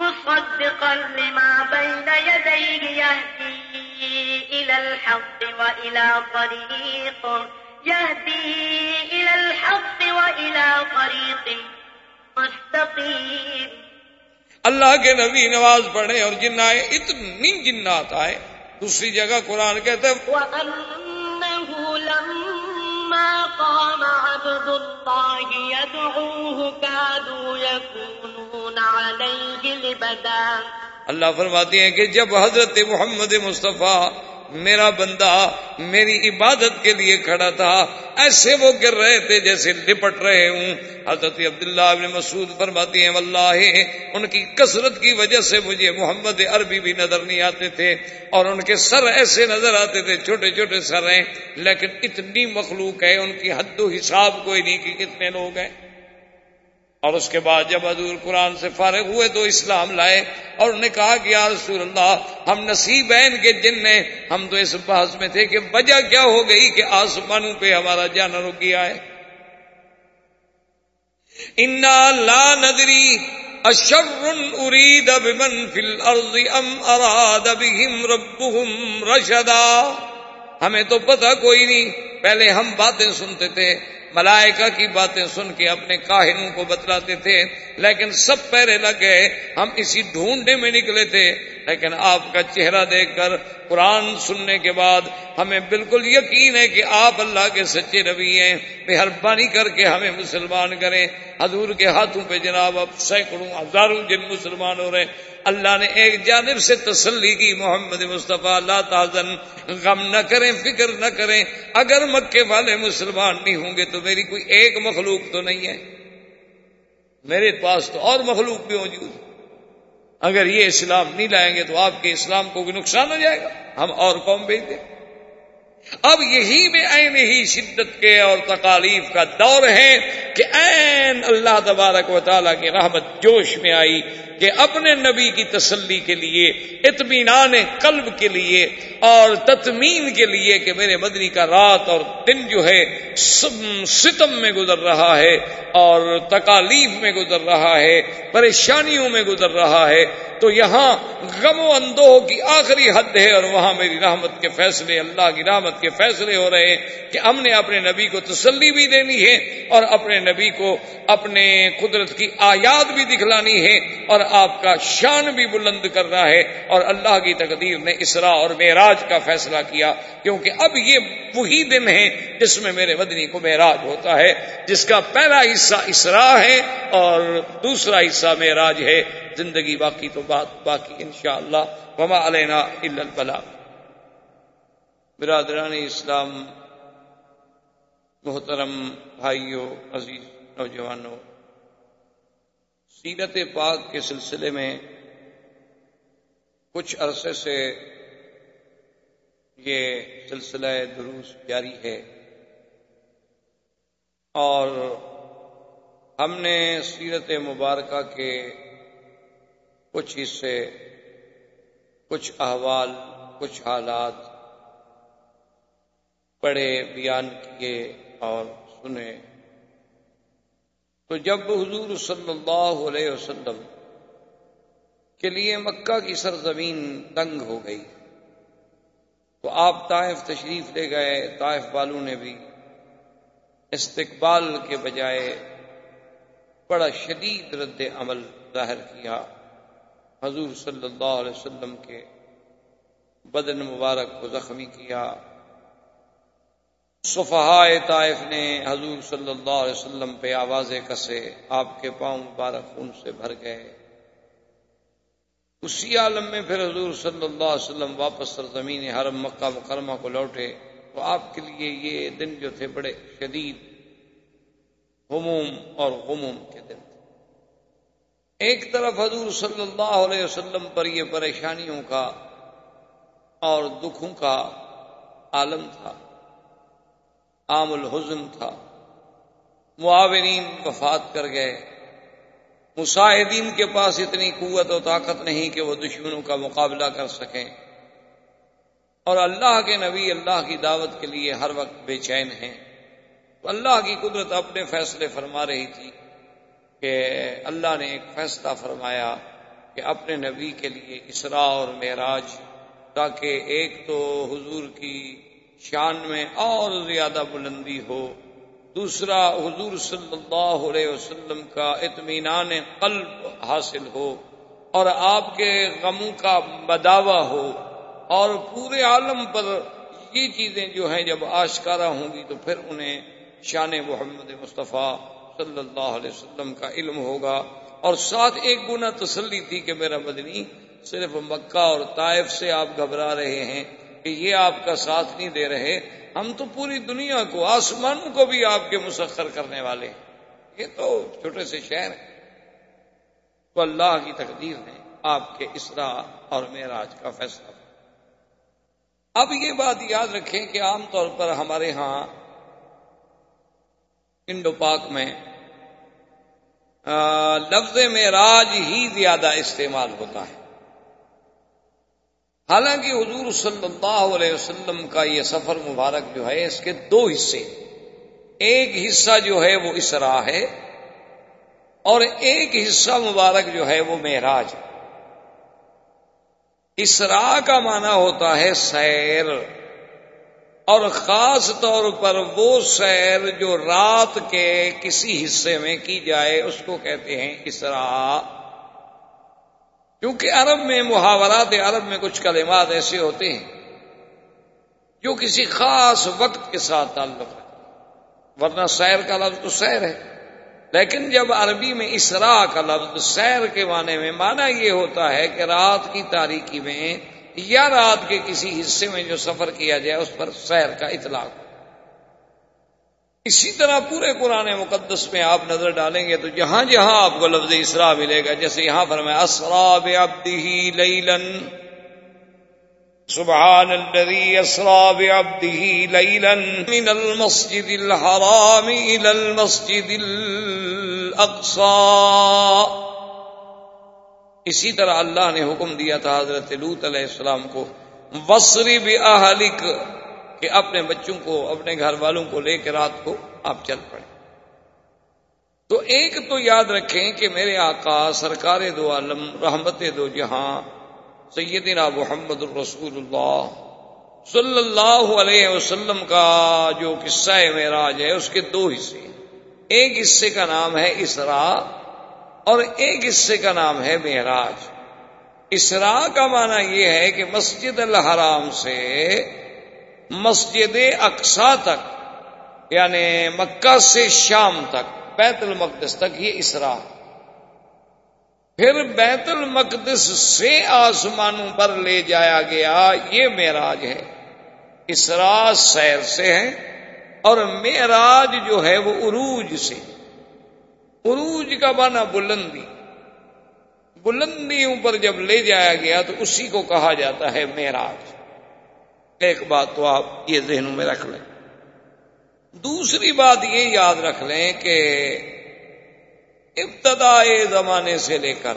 مصدقا لما بين يديه يهدي إلى الحق وإلى طريق. يهدي إلى الحق وإلى طريق مستقيم. اللہ کے نبی نواز پڑھے اور جن آئے اتنی جنات آئے دوسری جگہ قرآن کہتے لَمَّا قام عبد الله يدعوه كادوا يكونون عليه لبدا. اللہ فرماتے ہیں کہ جب حضرت محمد مصطفیٰ میرا بندہ میری عبادت کے لیے کھڑا تھا، ایسے وہ گر رہے تھے جیسے لپٹ رہے ہوں۔ حضرت عبداللہ ابن مسعود فرماتی ہیں، واللہ، ان کی کثرت کی وجہ سے مجھے محمد عربی بھی نظر نہیں آتے تھے اور ان کے سر ایسے نظر آتے تھے، چھوٹے چھوٹے سر ہیں، لیکن اتنی مخلوق ہے، ان کی حد و حساب کوئی نہیں کہ کتنے لوگ ہیں۔ اور اس کے بعد جب حضور قرآن سے فارغ ہوئے تو اسلام لائے اور انہوں نے کہا کہ یا رسول اللہ، ہم نصیب کے جن نے ہم تو اس بحث میں تھے کہ وجہ کیا ہو گئی کہ آسمانوں پہ ہمارا جانا رک گیا ہے۔ انا لا ندری اشر ارید بمن فی الارض ام اراد بهم ربهم رشدا۔ ہمیں تو پتہ کوئی نہیں۔ پہلے ہم باتیں سنتے تھے، ملائکہ کی باتیں سن کے اپنے کاہنوں کو بتلاتے تھے، لیکن سب پہرے لگ گئے، ہم اسی ڈھونڈنے میں نکلے تھے۔ لیکن آپ کا چہرہ دیکھ کر قرآن سننے کے بعد ہمیں بالکل یقین ہے کہ آپ اللہ کے سچے نبی ہیں۔ مہربانی کر کے ہمیں مسلمان کریں۔ حضور کے ہاتھوں پہ جناب اب سینکڑوں، ہزاروں جن مسلمان ہو رہے اللہ نے ایک جانب سے تسلی کی، محمد مصطفیٰ اللہ تعظن غم نہ کریں، فکر نہ کریں۔ اگر مکے والے مسلمان نہیں ہوں گے تو میری کوئی ایک مخلوق تو نہیں ہے۔ میرے پاس تو اور مخلوق بھی موجود اگر یہ اسلام نہیں لائیں گے تو آپ کے اسلام کو بھی نقصان ہو جائے گا۔ ہم اور قوم بھیج دیں اب یہی میں این ہی شدت کے اور تکالیف کا دور ہے کہ این اللہ تبارک و تعالیٰ کی رحمت جوش میں آئی کہ اپنے نبی کی تسلی کے لیے، اطمینان قلب کے لیے اور تطمین کے لیے کہ میرے مدنی کا رات اور دن جو ہے ستم میں گزر رہا ہے اور تکالیف میں گزر رہا ہے، پریشانیوں میں گزر رہا ہے۔ تو یہاں غم و اندوہ کی آخری حد ہے اور وہاں میری رحمت کے فیصلے، اللہ کی رحمت کے فیصلے ہو رہے ہیں کہ ہم نے اپنے نبی کو تسلی بھی دینی ہے اور اپنے نبی کو اپنے قدرت کی آیات بھی دکھلانی ہے اور آپ کا شان بھی بلند کرنا ہے اور اللہ کی تقدیر نے اسرا اور معراج کا فیصلہ کیا کیونکہ اب یہ وہی دن ہے جس میں میرے مدنی کو معراج ہوتا ہے، جس کا پہلا حصہ اسرا ہے اور دوسرا حصہ معراج ہے، زندگی باقی تو بات باقی انشاءاللہ وما علینا الا البلا برادران اسلام، محترم بھائیوں عزیز نوجوانوں سیرت پاک کے سلسلے میں کچھ عرصے سے یہ سلسلہ دروس جاری ہے اور ہم نے سیرت مبارکہ کے کچھ حصے، کچھ احوال، کچھ حالات پڑھے، بیان کیے اور سنے۔ تو جب حضور صلی اللہ علیہ وسلم کے لیے مکہ کی سرزمین تنگ ہو گئی، تو آپ طائف تشریف لے گئے، طائف والوں نے بھی استقبال کے بجائے بڑا شدید رد عمل ظاہر کیا۔ حضور صلی اللہ علیہ وسلم کے بدن مبارک کو زخمی کیا۔ صفحائے طائف نے حضور صلی اللہ علیہ وسلم پہ آوازیں کسے، آپ کے پاؤں مبارک خون سے بھر گئے۔ اسی عالم میں پھر حضور صلی اللہ علیہ وسلم واپس سرزمین حرم مکہ مکرمہ کو لوٹے۔ تو آپ کے لیے یہ دن جو تھے بڑے شدید، ہموم اور غموم کے دن۔ تھے ایک طرف حضور صلی اللہ علیہ وسلم پر یہ پریشانیوں کا اور دکھوں کا عالم تھا، عام الحزن تھا۔ معاونین وفات کر گئے۔ مشاہدین کے پاس اتنی قوت و طاقت نہیں کہ وہ دشمنوں کا مقابلہ کر سکیں۔ اور اللہ کے نبی اللہ کی دعوت کے لیے ہر وقت بے چین ہیں۔ تو اللہ کی قدرت اپنے فیصلے فرما رہی تھی۔ کہ اللہ نے ایک فیصلہ فرمایا کہ اپنے نبی کے لیے اسرا اور معراج، تاکہ ایک تو حضور کی شان میں اور زیادہ بلندی ہو، دوسرا حضور صلی اللہ علیہ وسلم کا اطمینان قلب حاصل ہو اور آپ کے غموں کا بداوا ہو۔ اور پورے عالم پر یہ چیزیں جو ہیں، جب آشکارا ہوں گی تو پھر انہیں شان محمد مصطفیٰ صلی اللہ علیہ وسلم کا علم ہوگا اور ساتھ ایک گنا تسلی تھی کہ میرا مدنی صرف مکہ اور طائف سے آپ گھبرا رہے ہیں کہ یہ آپ کا ساتھ نہیں دے رہے، ہم تو پوری دنیا کو آسمان کو بھی آپ کے مسخر کرنے والے ہیں۔ یہ تو چھوٹے سے شہر ہیں تو اللہ کی تقدیر نے آپ کے اسرا اور معراج کا فیصلہ۔ اب یہ بات یاد رکھیں کہ عام طور پر ہمارے ہاں انڈو پاک میں لفظ معراج ہی زیادہ استعمال ہوتا ہے۔ حالانکہ حضور صلی اللہ علیہ وسلم کا یہ سفر مبارک جو ہے، اس کے دو حصے۔ ایک حصہ جو ہے وہ اسرا ہے، اور ایک حصہ مبارک جو ہے وہ معراج اسرا کا معنی ہوتا ہے سیر۔ اور خاص طور پر وہ سیر جو رات کے کسی حصے میں کی جائے، اس کو کہتے ہیں اسرا۔ کیونکہ عرب میں، محاورات عرب میں کچھ کلمات ایسے ہوتے ہیں جو کسی خاص وقت کے ساتھ تعلق ہے ورنہ سیر کا لفظ تو سیر ہے۔ لیکن جب عربی میں اسرا کا لفظ سیر کے معنی میں مانا یہ ہوتا ہے کہ رات کی تاریکی میں یا رات کے کسی حصے میں جو سفر کیا جائے، اس پر سیر کا اطلاق۔ اسی طرح پورے قرآن مقدس میں آپ نظر ڈالیں گے تو جہاں جہاں آپ کو لفظ اسرا ملے گا، جیسے یہاں پر میں اسراب ابدی لیلن۔ سبحان الذي اسرا بعبده ليلا من المسجد الحرام الى المسجد الاقصى اسی طرح اللہ نے حکم دیا تھا حضرت لوط علیہ السلام کو وصری باہلک کہ اپنے بچوں کو، اپنے گھر والوں کو لے کے رات کو آپ چل پڑے۔ تو ایک تو یاد رکھیں کہ میرے آقا سرکار دو عالم، رحمت دو جہاں، سیدنا محمد الرسول اللہ صلی اللہ علیہ وسلم کا جو قصہ معراج ہے، اس کے دو حصے ہیں۔ ایک حصے کا نام ہے اسرا اور ایک حصے کا نام ہے معراج۔ اسرا کا معنی یہ ہے کہ مسجد الحرام سے مسجد اقسا تک یعنی مکہ سے شام تک، بیت المقدس تک یہ اسرا پھر بیت المقدس سے آسمانوں پر لے جایا گیا، یہ معراج ہے۔ اسرا سیر سے ہے اور معراج جو ہے وہ عروج سے۔ عروج کا معنی بلندی۔ بلندیوں پر جب لے جایا گیا تو اسی کو کہا جاتا ہے معراج۔ ایک بات تو آپ یہ ذہنوں میں رکھ لیں۔ دوسری بات یہ یاد رکھ لیں کہ ابتدائی زمانے سے لے کر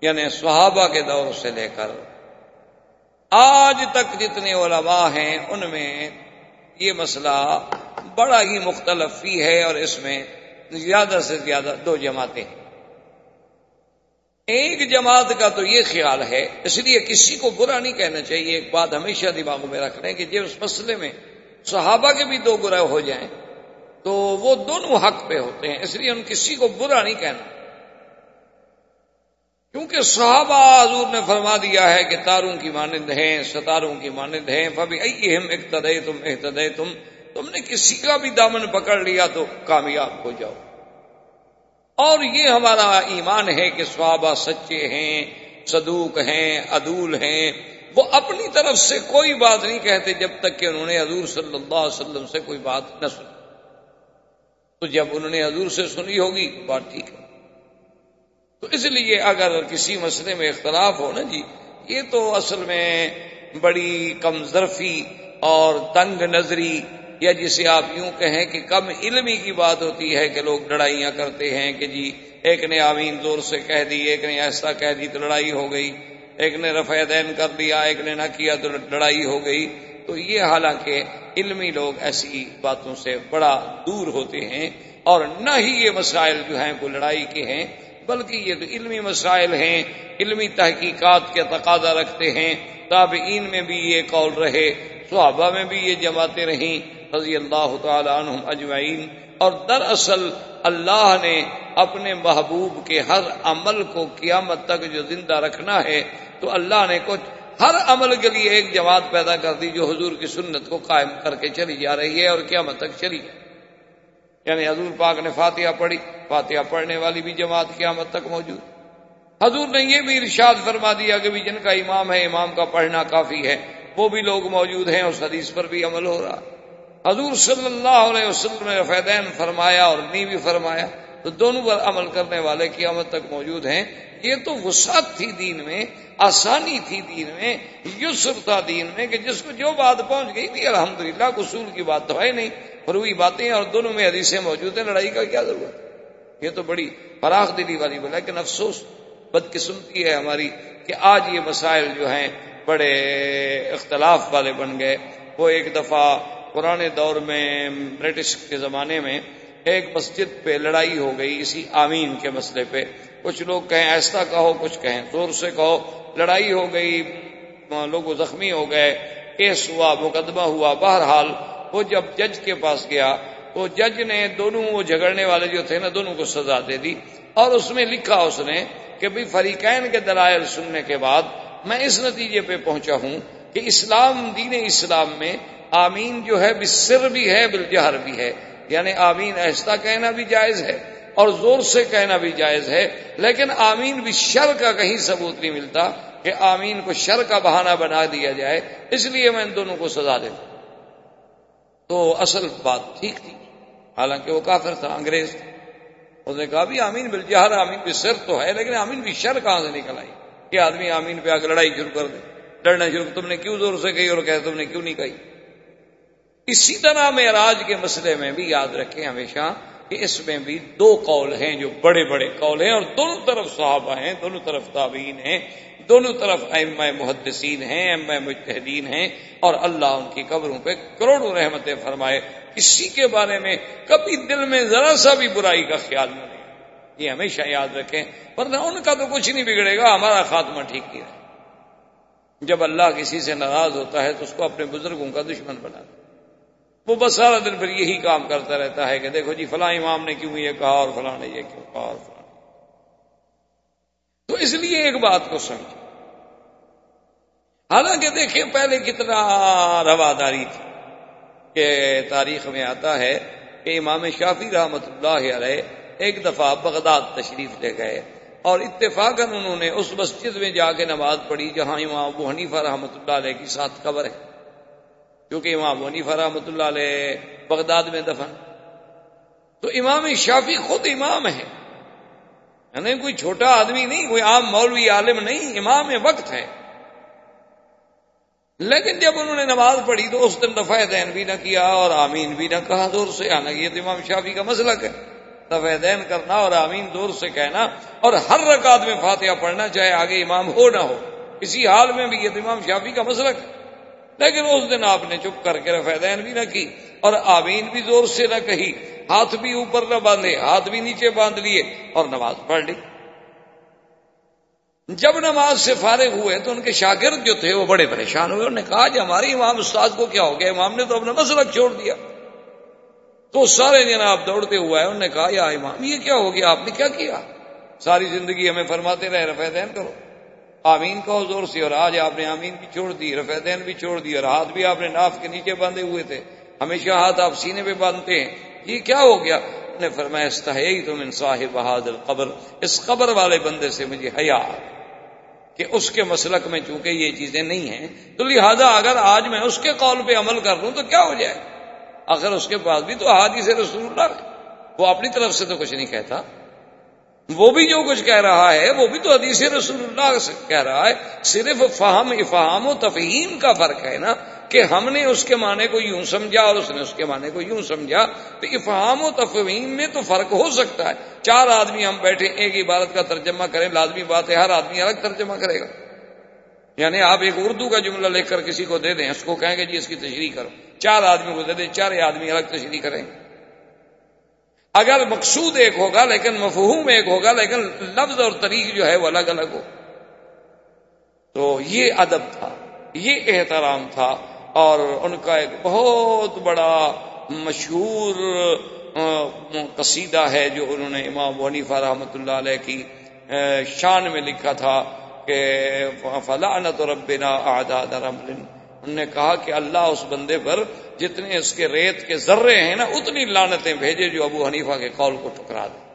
یعنی صحابہ کے دور سے لے کر، آج تک جتنے علماء ہیں، ان میں یہ مسئلہ بڑا ہی مختلف ہی ہے اور اس میں زیادہ سے زیادہ دو جماعتیں ہیں۔ ایک جماعت کا تو یہ خیال ہے، اس لیے کسی کو برا نہیں کہنا چاہیے، ایک بات ہمیشہ دماغ میں رکھ لیں کہ جب اس مسئلے میں صحابہ کے بھی دو گرہ ہو جائیں تو وہ دونوں حق پہ ہوتے ہیں، اس لیے ان کسی کو برا نہیں کہنا۔ کیونکہ صحابہ حضور نے فرما دیا ہے کہ تاروں کی مانند ہیں، ستاروں کی مانند ہیں۔ فبی اہم اقتدے تم احتدے تم تم نے کسی کا بھی دامن پکڑ لیا تو کامیاب ہو جاؤ۔ اور یہ ہمارا ایمان ہے کہ صحابہ سچے ہیں، صدوق ہیں، عدول ہیں۔ وہ اپنی طرف سے کوئی بات نہیں کہتے جب تک کہ انہوں نے حضور صلی اللہ علیہ وسلم سے کوئی بات نہ سنی۔ تو جب انہوں نے حضور سے سنی ہوگی بات ٹھیک ہے۔ تو اس لیے اگر کسی مسئلے میں اختلاف ہو نا جی یہ تو اصل میں بڑی کم ظرفی اور تنگ نظری یا جسے آپ یوں کہیں کہ کم علمی کی بات ہوتی ہے کہ لوگ لڑائیاں کرتے ہیں کہ جی ایک نے آمین زور سے کہہ دی، ایک نے ایسا کہہ دی تو لڑائی ہو گئی، ایک نے رفع دین کر دیا، ایک نے نہ کیا تو لڑائی ہو گئی۔ تو یہ حالانکہ علمی لوگ ایسی باتوں سے بڑا دور ہوتے ہیں اور نہ ہی یہ مسائل جو ہیں کوئی لڑائی کے ہیں، بلکہ یہ تو علمی مسائل ہیں، علمی تحقیقات کے تقاضا رکھتے ہیں۔ تابعین میں بھی یہ قول رہے، صحابہ میں بھی یہ جماعتیں رہیں رضی اللہ تعالی عنہم اجمعین، اور دراصل اللہ نے اپنے محبوب کے ہر عمل کو قیامت تک جو زندہ رکھنا ہے، تو اللہ نے کچھ ہر عمل کے لیے ایک جماعت پیدا کر دی جو حضور کی سنت کو قائم کر کے چلی جا رہی ہے اور قیامت تک چلی یعنی حضور پاک نے فاتحہ پڑھی، فاتحہ پڑھنے والی بھی جماعت قیامت تک موجود۔ حضور نے یہ بھی ارشاد فرما دیا کہ بھی جن کا امام ہے، امام کا پڑھنا کافی ہے، وہ بھی لوگ موجود ہیں اس حدیث پر بھی عمل ہو رہا۔ حضور صلی اللہ علیہ وسلم نے فیدین فرمایا اور نی بھی فرمایا، تو دونوں پر عمل کرنے والے قیامت تک موجود ہیں۔ یہ تو وسعت تھی دین میں، آسانی تھی دین میں، یسر تھا دین میں کہ جس کو جو بات پہنچ گئی تھی الحمد للہ کی بات تو ہے نہیں فروئی باتیں اور دونوں میں حدیثیں موجود ہیں، لڑائی کا کیا ضرورت؟ یہ تو بڑی فراخ دلی والی بلا لیکن افسوس، بدقسمتی ہے ہماری کہ آج یہ مسائل جو ہیں بڑے اختلاف والے بن گئے۔ وہ ایک دفعہ پرانے دور میں برٹش کے زمانے میں ایک مسجد پہ لڑائی ہو گئی اسی آمین کے مسئلے پہ۔ کچھ لوگ کہیں ایسا کہو، کچھ کہیں زور سے کہو۔ لڑائی ہو گئی لوگ زخمی ہو گئے، کیس ہوا، مقدمہ ہوا۔ بہرحال وہ جب جج کے پاس گیا تو جج نے دونوں وہ جھگڑنے والے جو تھے نا، دونوں کو سزا دے دی۔ اور اس میں لکھا اس نے کہ بھائی فریقین کے دلائل سننے کے بعد میں اس نتیجے پہ پہنچا ہوں کہ اسلام، دین اسلام میں آمین جو ہے بسر بھی ہے، بالجہر بھی ہے۔ یعنی آمین ایسا کہنا بھی جائز ہے اور زور سے کہنا بھی جائز ہے، لیکن آمین بھی شر کا کہیں ثبوت نہیں ملتا کہ آمین کو شر کا بہانہ بنا دیا جائے۔ اس لیے میں ان دونوں کو سزا دوں۔ تو اصل بات ٹھیک تھی۔ حالانکہ وہ کافر تھا، انگریز۔ اس نے کہا بھی آمین بالجہر، آمین بھی سر تو ہے، لیکن آمین بھی شر کہاں سے نکل آئی؟ کہ آدمی آمین پہ آ کے لڑائی شروع کر دے۔ لڑنا شروع، تم نے کیوں زور سے کہی اور کہ تم نے کیوں نہیں کہی؟ اسی طرح معراج کے مسئلے میں بھی یاد رکھیں ہمیشہ کہ اس میں بھی دو قول ہیں جو بڑے بڑے قول ہیں اور دونوں طرف صحابہ ہیں، دونوں طرف تابعین ہیں، دونوں طرف ام محدثین ہیں ام مجتہدین ہیں اور اللہ ان کی قبروں پہ کروڑوں رحمتیں فرمائے۔ کسی کے بارے میں کبھی دل میں ذرا سا بھی برائی کا خیال نہ لے یہ ہمیشہ یاد رکھیں، ورنہ ان کا تو کچھ نہیں بگڑے گا، ہمارا خاتمہ ٹھیک نہیں رہے۔ جب اللہ کسی سے ناراض ہوتا ہے تو اس کو اپنے بزرگوں کا دشمن بنا دے۔ وہ بس سارا دن پھر یہی کام کرتا رہتا ہے کہ دیکھو جی فلاں امام نے کیوں یہ کہا اور فلاں نے یہ کیوں کہا اور فلاں تو اس لیے ایک بات کو سمجھ حالانکہ دیکھیں، پہلے کتنا رواداری تھی کہ تاریخ میں آتا ہے کہ امام شافی رحمت اللہ علیہ ایک دفعہ بغداد تشریف لے گئے اور اتفاق انہوں نے اس مسجد میں جا کے نماز پڑھی جہاں امام ابو حنیفہ رحمۃ اللہ علیہ کی ساتھ قبر ہے۔ کیونکہ امام ابو حنیفہ رحمۃ اللہ علیہ بغداد میں دفن۔ تو امام شافی خود امام ہے یعنی کوئی چھوٹا آدمی نہیں، کوئی عام مولوی عالم نہیں، امام وقت ہے۔ لیکن جب انہوں نے نماز پڑھی تو اس دن دفاع دین بھی نہ کیا اور آمین بھی نہ کہا، دور سے آنا یہ تو امام شافی کا مسلک ہے۔ دفاع دین کرنا اور آمین دور سے کہنا اور ہر رکعت میں فاتحہ پڑھنا چاہے آگے امام ہو نہ ہو۔ کسی حال میں بھی یہ امام شافی کا مسلک ہے۔ لیکن اس دن آپ نے چپ کر کے رفع دین بھی نہ کی اور آمین بھی زور سے نہ کہی۔ ہاتھ بھی اوپر نہ باندھے، ہاتھ بھی نیچے باندھ لیے اور نماز پڑھ لی۔ جب نماز سے فارغ ہوئے تو ان کے شاگرد جو تھے وہ بڑے پریشان ہوئے۔ انہوں نے کہا جی، کہ ہماری امام استاد کو کیا ہو گیا؟ امام نے تو اپنا مسلک چھوڑ دیا۔ تو سارے جناب دوڑتے ہوا ہے انہوں نے کہا، یا امام، یہ کیا ہو گیا؟ آپ نے کیا کیا؟ ساری زندگی ہمیں فرماتے رہے رفع دین کرو۔ آمین کو زور سے، اور آج آپ نے آمین بھی چھوڑ دی، رفع دین بھی چھوڑ دی، اور ہاتھ بھی آپ نے ناف کے نیچے باندھے ہوئے تھے۔ ہمیشہ ہاتھ آپ سینے پہ باندھتے ہیں۔ یہ کیا ہو گیا؟ نے فرمایا استحی تم ان صاحب بہادر قبر اس قبر والے بندے سے مجھے حیا، کہ اس کے مسلک میں چونکہ یہ چیزیں نہیں ہیں، تو لہذا اگر آج میں اس کے قول پہ عمل کر لوں تو کیا ہو جائے؟ اگر اس کے پاس بھی تو حادث رسول اللہ وہ اپنی طرف سے تو کچھ نہیں کہتا۔ وہ بھی جو کچھ کہہ رہا ہے، وہ بھی تو حدیث رسول اللہ سے کہہ رہا ہے۔ صرف فہم، افہام و تفہیم کا فرق ہے نا کہ ہم نے اس کے معنی کو یوں سمجھا اور اس نے اس کے معنی کو یوں سمجھا۔ تو افہام و تفہیم میں تو فرق ہو سکتا ہے۔ چار آدمی ہم بیٹھے، ایک عبارت کا ترجمہ کریں، لازمی بات ہے، ہر آدمی الگ ترجمہ کرے گا۔ یعنی آپ ایک اردو کا جملہ لے کر کسی کو دے دیں، اس کو کہیں گے جی اس کی تشریح کرو۔ چار آدمی کو دے دیں چار آدمی الگ تشریح کریں۔ گے اگر مقصود ایک ہوگا لیکن مفہوم ایک ہوگا لیکن لفظ اور طریق جو ہے وہ الگ الگ ہو۔ تو یہ ادب تھا، یہ احترام تھا اور ان کا ایک بہت بڑا مشہور قصیدہ ہے جو انہوں نے امام ونیفا رحمۃ اللہ علیہ کی شان میں لکھا تھا کہ فلاں ربنا آداد رمل۔ انہوں نے کہا کہ اللہ اس بندے پر جتنے اس کے ریت کے ذرے ہیں نا، اتنی لانتیں بھیجے جو ابو حنیفہ کے قول کو ٹکرا دے۔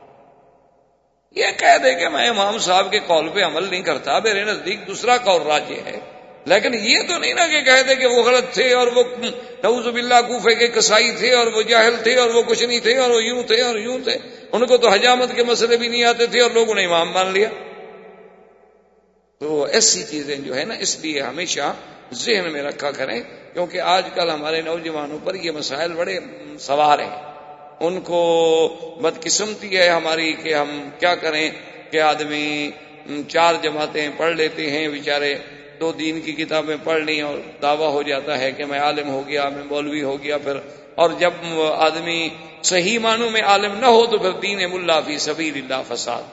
یہ کہہ دے کہ میں امام صاحب کے قول پہ عمل نہیں کرتا، میرے نزدیک دوسرا قول راجے ہے۔ لیکن یہ تو نہیں نا کہ کہہ دے کہ وہ غلط تھے اور وہ نوز باللہ کوفے کے کسائی تھے اور وہ جاہل تھے اور وہ کچھ نہیں تھے اور وہ یوں تھے اور یوں تھے۔ ان کو تو حجامت کے مسئلے بھی نہیں آتے تھے اور لوگوں نے امام مان لیا۔ تو ایسی چیزیں جو ہے نا، اس لیے ہمیشہ ذہن میں رکھا کریں۔ کیونکہ آج کل ہمارے نوجوانوں پر یہ مسائل بڑے سوار ہیں۔ ان کو بدقسمتی ہے ہماری کہ ہم کیا کریں کہ آدمی چار جماعتیں پڑھ لیتے ہیں بیچارے، دو دین کی کتابیں پڑھ لی اور دعویٰ ہو جاتا ہے کہ میں عالم ہو گیا، میں مولوی ہو گیا پھر۔ اور جب آدمی صحیح معنوں میں عالم نہ ہو تو پھر دین ملا فی سبیل اللہ فساد۔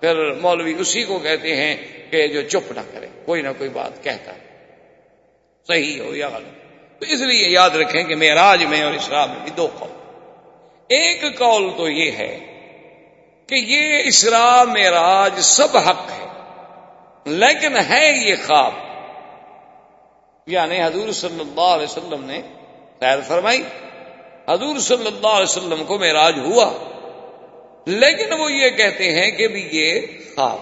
پھر مولوی اسی کو کہتے ہیں کہ جو چپ نہ کرے، کوئی نہ کوئی بات کہتا ہے۔ صحیح ہو یا غلط؟ تو اس لیے یاد رکھیں کہ معراج میں اور اسرا میں بھی دو قول۔ ایک قول تو یہ ہے کہ یہ اسرا معراج سب حق ہے، لیکن ہے یہ خواب۔ یعنی حضور صلی اللہ علیہ وسلم نے خیر فرمائی۔ حضور صلی اللہ علیہ وسلم کو معراج ہوا۔ لیکن وہ یہ کہتے ہیں کہ بھی یہ خواب۔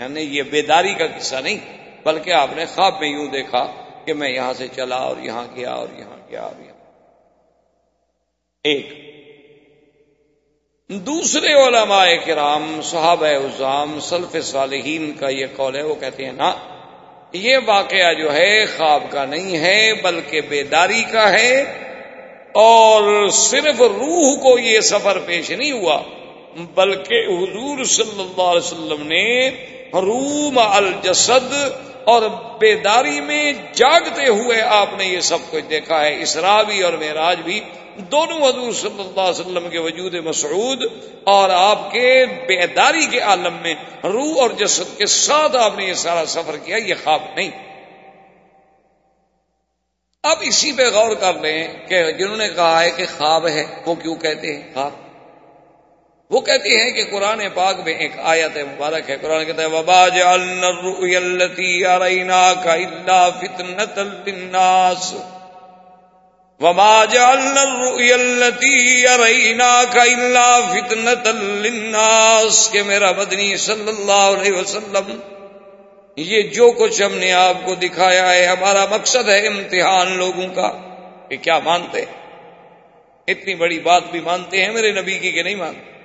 یعنی یہ بیداری کا قصہ نہیں، بلکہ آپ نے خواب میں یوں دیکھا۔ کہ میں یہاں سے چلا اور یہاں گیا اور یہاں گیا اور یہاں ایک۔ دوسرے علماء کرام، صحابہ ازام سلف صالحین کا یہ قول ہے، وہ کہتے ہیں نا یہ واقعہ جو ہے خواب کا نہیں ہے، بلکہ بیداری کا ہے اور صرف روح کو یہ سفر پیش نہیں ہوا، بلکہ حضور صلی اللہ علیہ وسلم نے روم الجسد اور بیداری میں جاگتے ہوئے آپ نے یہ سب کچھ دیکھا ہے۔ اسرا بھی اور معراج بھی دونوں حضور صلی اللہ علیہ وسلم کے وجود مسعود اور آپ کے بیداری کے عالم میں روح اور جسد کے ساتھ آپ نے یہ سارا سفر کیا، یہ خواب نہیں۔ اب اسی پہ غور کر لیں کہ جنہوں نے کہا ہے کہ خواب ہے، وہ کیوں کہتے ہیں خواب؟ وہ کہتے ہیں کہ قرآن پاک میں ایک آیت مبارک ہے۔ قرآن کہتا ہے وبا التی کا اللہ فتنت الناس وما جعلنا الرؤيا التي للناس کہ میرا بدنی صلی اللہ علیہ وسلم، یہ جو کچھ ہم نے آپ کو دکھایا ہے، ہمارا مقصد ہے امتحان لوگوں کا، کہ کیا مانتے اتنی بڑی بات بھی مانتے ہیں میرے نبی کی کہ نہیں مانتے۔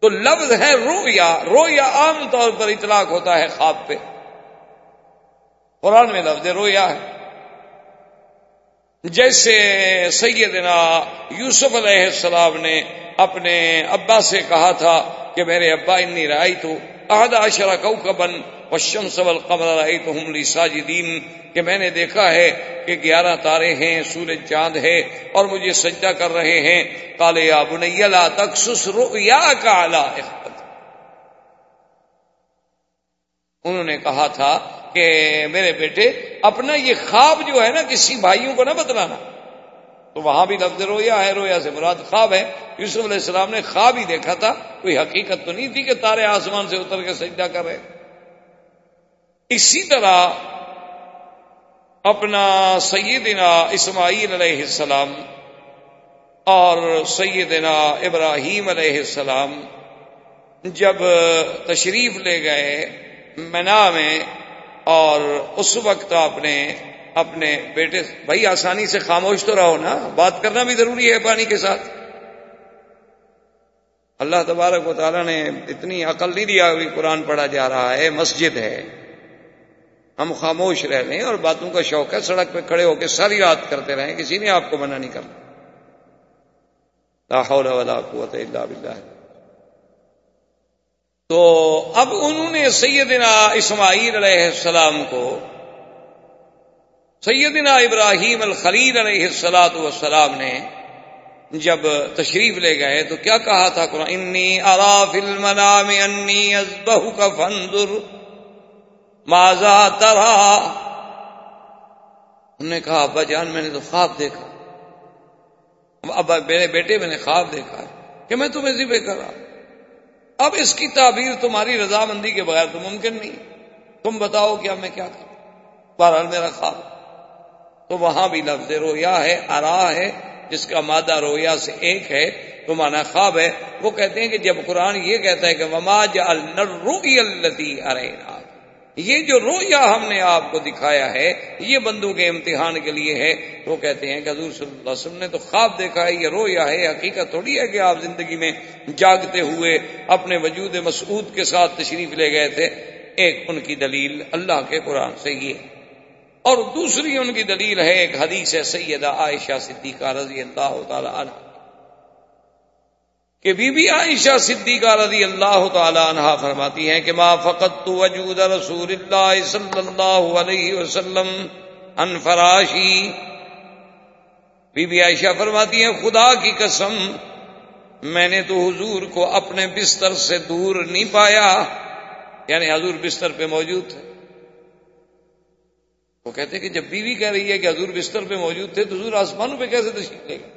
تو لفظ ہے رویا رویا عام طور پر اطلاق ہوتا ہے خواب پہ۔ قرآن میں لفظ رویا ہے۔ جیسے سیدنا یوسف علیہ السلام نے اپنے ابا سے کہا تھا کہ میرے ابا انی رائی تو احد اشرا کو کبن پشم سبل قبر رائی تو ہم ساجدین کہ میں نے دیکھا ہے کہ گیارہ تارے ہیں، سورج چاند ہے اور مجھے سجدہ کر رہے ہیں۔ کالے یا بنیا تخص رؤیا کا انہوں نے کہا تھا کہ میرے بیٹے، اپنا یہ خواب جو ہے نا، کسی بھائیوں کو نہ بتلانا۔ تو وہاں بھی لفظ رویا ہے رویا سے مراد خواب ہے۔ یوسف علیہ السلام نے خواب ہی دیکھا تھا، کوئی حقیقت تو نہیں تھی کہ تارے آسمان سے اتر کے سجدہ کر رہے۔ اسی طرح اپنا سیدنا اسماعیل علیہ السلام اور سیدنا ابراہیم علیہ السلام جب تشریف لے گئے منا میں اور اس وقت آپ نے اپنے بیٹے، بھائی آسانی سے خاموش تو رہو نا، بات کرنا بھی ضروری ہے پانی کے ساتھ۔ اللہ تبارک و تعالیٰ نے اتنی عقل نہیں دیا ابھی قرآن پڑھا جا رہا ہے، مسجد ہے۔ ہم خاموش رہ لیں اور باتوں کا شوق ہے، سڑک پہ کھڑے ہو کے ساری رات کرتے رہیں، کسی نے آپ کو منع نہیں کرنا۔ ولا قوت الا باللہ۔ تو اب انہوں نے سیدنا اسماعیل علیہ السلام کو، سیدنا ابراہیم الخلیل علیہ السلاۃ والسلام نے جب تشریف لے گئے تو کیا کہا تھا قرآن؟ انی اراف المنام انی ازبہ کا فنزر ماضا ترا انہوں نے کہا، ابا جان، میں نے تو خواب دیکھا۔ ابا، میرے بیٹے، میں نے خواب دیکھا کہ میں تمہیں ذبح کر رہا اب اس کی تعبیر تمہاری رضامندی کے بغیر تو ممکن نہیں۔ تم بتاؤ کیا میں کیا کروں؟ بہرحال میرا خواب۔ تو وہاں بھی لفظ رویا ہے ارا ہے، جس کا مادہ رویا سے ایک ہے تو مانا خواب ہے۔ وہ کہتے ہیں کہ جب قرآن یہ کہتا ہے کہ وما الروی التی ارے یہ جو رویا ہم نے آپ کو دکھایا ہے، یہ بندوں کے امتحان کے لیے ہے۔ وہ کہتے ہیں کہ حضور صلی اللہ علیہ وسلم نے تو خواب دیکھا ہے، یہ رویا ہے، حقیقت تھوڑی ہے کہ آپ زندگی میں جاگتے ہوئے اپنے وجود مسعود کے ساتھ تشریف لے گئے تھے۔ ایک ان کی دلیل اللہ کے قرآن سے یہ اور دوسری ان کی دلیل ہے، ایک حدیث ہے سیدہ عائشہ صدیقہ رضی اللہ تعالی عنہ۔ کہ بی بی عائشہ صدیقہ رضی اللہ تعالی عنہ فرماتی ہیں کہ ما فقط تو وجود رسول اللہ صلی اللہ علیہ وسلم ان فراشی۔ بی بی عائشہ فرماتی ہیں، خدا کی قسم، میں نے تو حضور کو اپنے بستر سے دور نہیں پایا یعنی حضور بستر پہ موجود تھے۔ وہ کہتے کہ جب بیوی کہہ رہی ہے کہ حضور بستر پہ موجود تھے، تو حضور آسمانوں پہ کیسے تشریف لے گا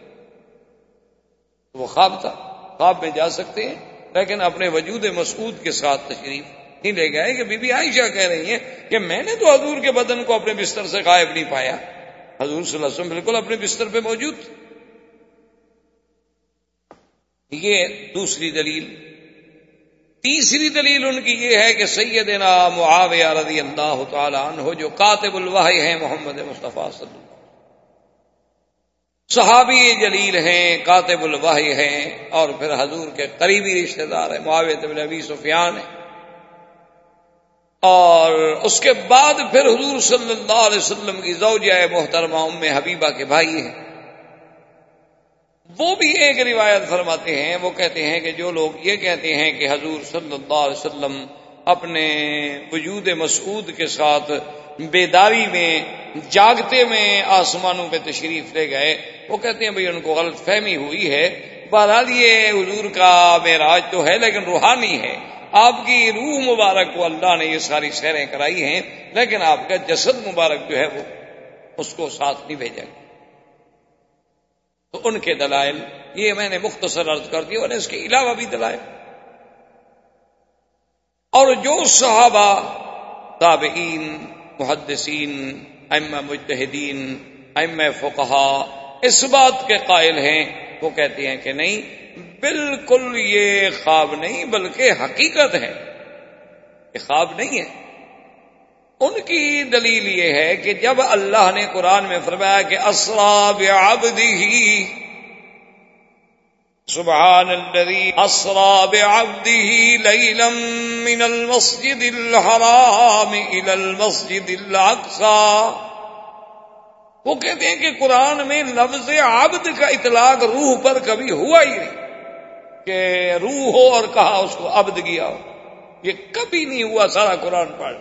وہ خواب تھا۔ خواب میں جا سکتے ہیں، لیکن اپنے وجود مسعود کے ساتھ تشریف نہیں لے گئے۔ کہ بی بی عائشہ کہہ رہی ہیں کہ میں نے تو حضور کے بدن کو اپنے بستر سے غائب نہیں پایا۔ حضور صلی اللہ علیہ وسلم بالکل اپنے بستر پہ موجود۔ یہ دوسری دلیل۔ تیسری دلیل ان کی یہ ہے کہ سیدنا معاویہ رضی اللہ تعالی عنہ، جو کاتب الواحی ہیں، محمد مصطفیٰ صلی اللہ صحابی جلیل ہیں، کاتب الواحی ہیں، اور پھر حضور کے قریبی رشتہ دار ہیں معاویت بن ابی سفیان ہیں۔ اور اس کے بعد پھر حضور صلی اللہ علیہ وسلم کی زوجہ محترمہ ام حبیبہ کے بھائی ہیں۔ وہ بھی ایک روایت فرماتے ہیں، وہ کہتے ہیں کہ جو لوگ یہ کہتے ہیں کہ حضور صلی اللہ علیہ وسلم اپنے وجود مسعود کے ساتھ بیداری میں، جاگتے میں آسمانوں پہ تشریف لے گئے۔ وہ کہتے ہیں بھئی ان کو غلط فہمی ہوئی ہے۔ بہرحال یہ حضور کا معراج تو ہے لیکن روحانی ہے۔ آپ کی روح مبارک کو اللہ نے یہ ساری سیریں کرائی ہیں، لیکن آپ کا جسد مبارک جو ہے وہ اس کو ساتھ نہیں بھیجا گیا۔ تو ان کے دلائل، یہ میں نے مختصر عرض کر دیا اور اس کے علاوہ بھی دلائل۔ اور جو صحابہ، تابعین محدثین ام مجتہدین ام فقہا اس بات کے قائل ہیں، وہ کہتے ہیں کہ نہیں، بالکل یہ خواب نہیں، بلکہ حقیقت ہے یہ خواب نہیں ہے۔ ان کی دلیل یہ ہے کہ جب اللہ نے قرآن میں فرمایا کہ اسراب عبدی سبحان الذي اسرا بعبده ليلا من المسجد الحرام الى المسجد الاقصى وہ کہتے ہیں کہ قرآن میں لفظ عبد کا اطلاق روح پر کبھی ہوا ہی نہیں کہ روح ہو اور کہا اس کو عبد کیا ہو. یہ کبھی نہیں ہوا سارا قرآن پڑھ.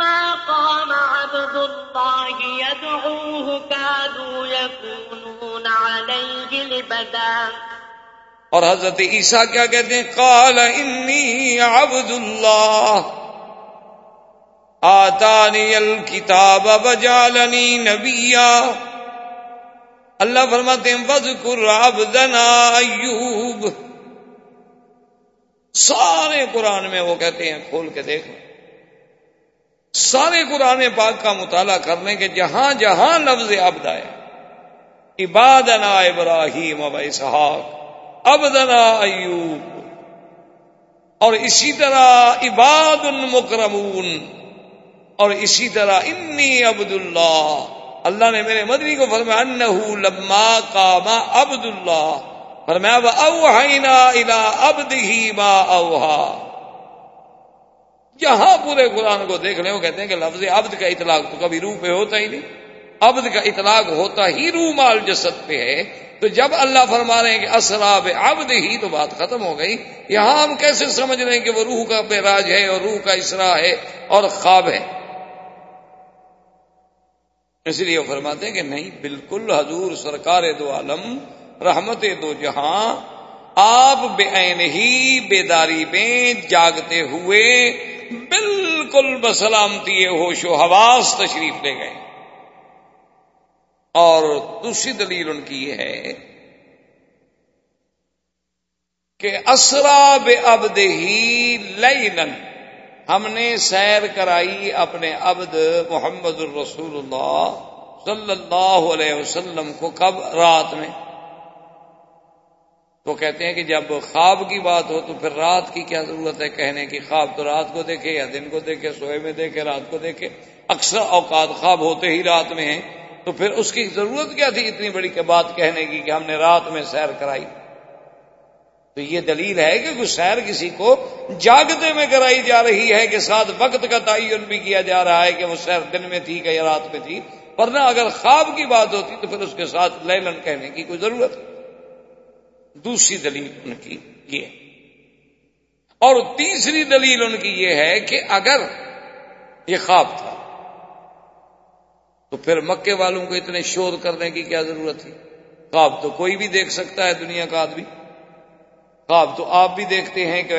وَأَنَّهُ لَمَّا قَامَ عَبْدُ اور حضرت عیسیٰ کیا کہتے ہیں؟ قال انی عبد اللہ. آتانی الکتاب وجعلنی نبیا. اللہ فرماتے ہیں، وذکر عبدنا ایوب. سارے قرآن میں وہ کہتے ہیں، کھول کے دیکھ سارے قرآن پاک کا مطالعہ کرنے کے جہاں جہاں لفظ عبد آئے۔ عبادنا ابراہیم اب اسحاق ابدنا ایوب۔ اور اسی طرح عباد المکرمون، اور اسی طرح انی عبد اللہ اللہ نے میرے مدنی کو فرمایا، انہو لما قاما عبد اللہ فرمایا اوہینا الا ابد ہی ما اوہا جہاں پورے قرآن کو دیکھ لیں وہ کہتے ہیں کہ لفظ عبد کا اطلاق تو کبھی روح پہ ہوتا ہی نہیں۔ عبد کا اطلاق ہوتا ہی روح مال جسد پہ ہے۔ تو جب اللہ فرما رہے ہیں کہ اسراب عبد ہی، تو بات ختم ہو گئی۔ یہاں ہم کیسے سمجھ رہے ہیں کہ وہ روح کا راج ہے اور روح کا اسرا ہے اور خواب ہے؟ اس لیے وہ فرماتے ہیں کہ نہیں، بالکل حضور سرکار دو عالم، رحمت دو جہاں، آپ بے عین ہی بیداری میں جاگتے ہوئے بالکل بسلامتی ہوش و حواس تشریف لے گئے۔ اور دوسری دلیل ان کی یہ ہے کہ اسرا بے ابد ہی لینن ہم نے سیر کرائی اپنے عبد محمد الرسول اللہ صلی اللہ علیہ وسلم کو کب؟ رات میں۔ تو کہتے ہیں کہ جب خواب کی بات ہو تو پھر رات کی کیا ضرورت ہے کہنے کی؟ خواب تو رات کو دیکھے یا دن کو دیکھے، سوئے میں دیکھے، رات کو دیکھے۔ اکثر اوقات خواب ہوتے ہی رات میں ہیں۔ تو پھر اس کی ضرورت کیا تھی اتنی بڑی بات کہنے کی کہ ہم نے رات میں سیر کرائی؟ تو یہ دلیل ہے کہ کچھ سیر کسی کو جاگتے میں کرائی جا رہی ہے کہ ساتھ وقت کا تعین بھی کیا جا رہا ہے کہ وہ سیر دن میں تھی کہ یا رات میں تھی۔ ورنہ اگر خواب کی بات ہوتی تو پھر اس کے ساتھ لیلن کہنے کی کوئی ضرورت؟ دوسری دلیل ان کی یہ اور تیسری دلیل ان کی یہ ہے کہ اگر یہ خواب تھا، تو پھر مکے والوں کو اتنے شور کرنے کی کیا ضرورت تھی؟ خواب تو کوئی بھی دیکھ سکتا ہے دنیا کا آدمی۔ خواب تو آپ بھی دیکھتے ہیں کہ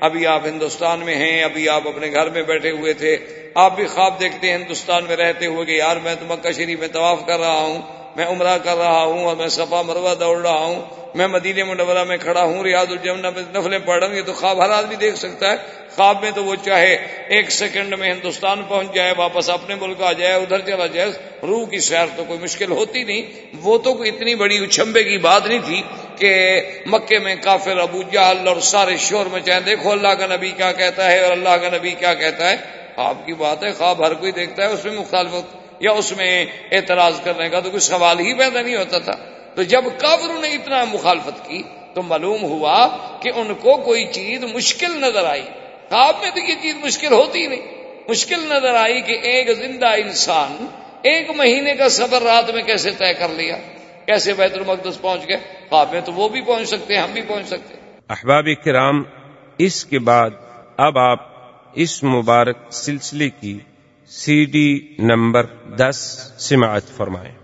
ابھی آپ ہندوستان میں ہیں، ابھی آپ اپنے گھر میں بیٹھے ہوئے تھے۔ آپ بھی خواب دیکھتے ہیں، ہندوستان میں رہتے ہوئے کہ یار میں تو مکہ شریف میں طواف کر رہا ہوں۔ میں عمرہ کر رہا ہوں اور میں صفا مروا دوڑ رہا ہوں، میں مدینہ منورہ میں کھڑا ہوں، ریاض الجمنا میں نفلیں پڑھ رہا ہوں، یہ تو خواب ہر آدمی دیکھ سکتا ہے۔ خواب میں تو وہ چاہے ایک سیکنڈ میں ہندوستان پہنچ جائے، واپس اپنے ملک آ جائے، ادھر چلا جائے، روح کی سیر تو کوئی مشکل ہوتی نہیں۔ وہ تو کوئی اتنی بڑی اچھمبے کی بات نہیں تھی کہ مکے میں کافر ابو جہل اور سارے شور میں دیکھو اللہ کا نبی کیا کہتا ہے اور اللہ کا نبی کیا کہتا ہے۔ خواب کی بات ہے، خواب ہر کوئی دیکھتا ہے، اس میں مخالفت یا اس میں اعتراض کرنے کا تو کوئی سوال ہی پیدا نہیں ہوتا تھا۔ تو جب کافروں نے اتنا مخالفت کی تو معلوم ہوا کہ ان کو کوئی چیز مشکل نظر آئی۔ خواب میں تو یہ چیز مشکل ہوتی نہیں۔ مشکل نظر آئی کہ ایک زندہ انسان ایک مہینے کا سفر رات میں کیسے طے کر لیا؟ کیسے بیت المقدس پہنچ گئے؟ خواب میں تو وہ بھی پہنچ سکتے ہیں، ہم بھی پہنچ سکتے احباب کرام، اس کے بعد اب آپ اس مبارک سلسلے کی سی ڈی نمبر دس سماعت فرمائیں۔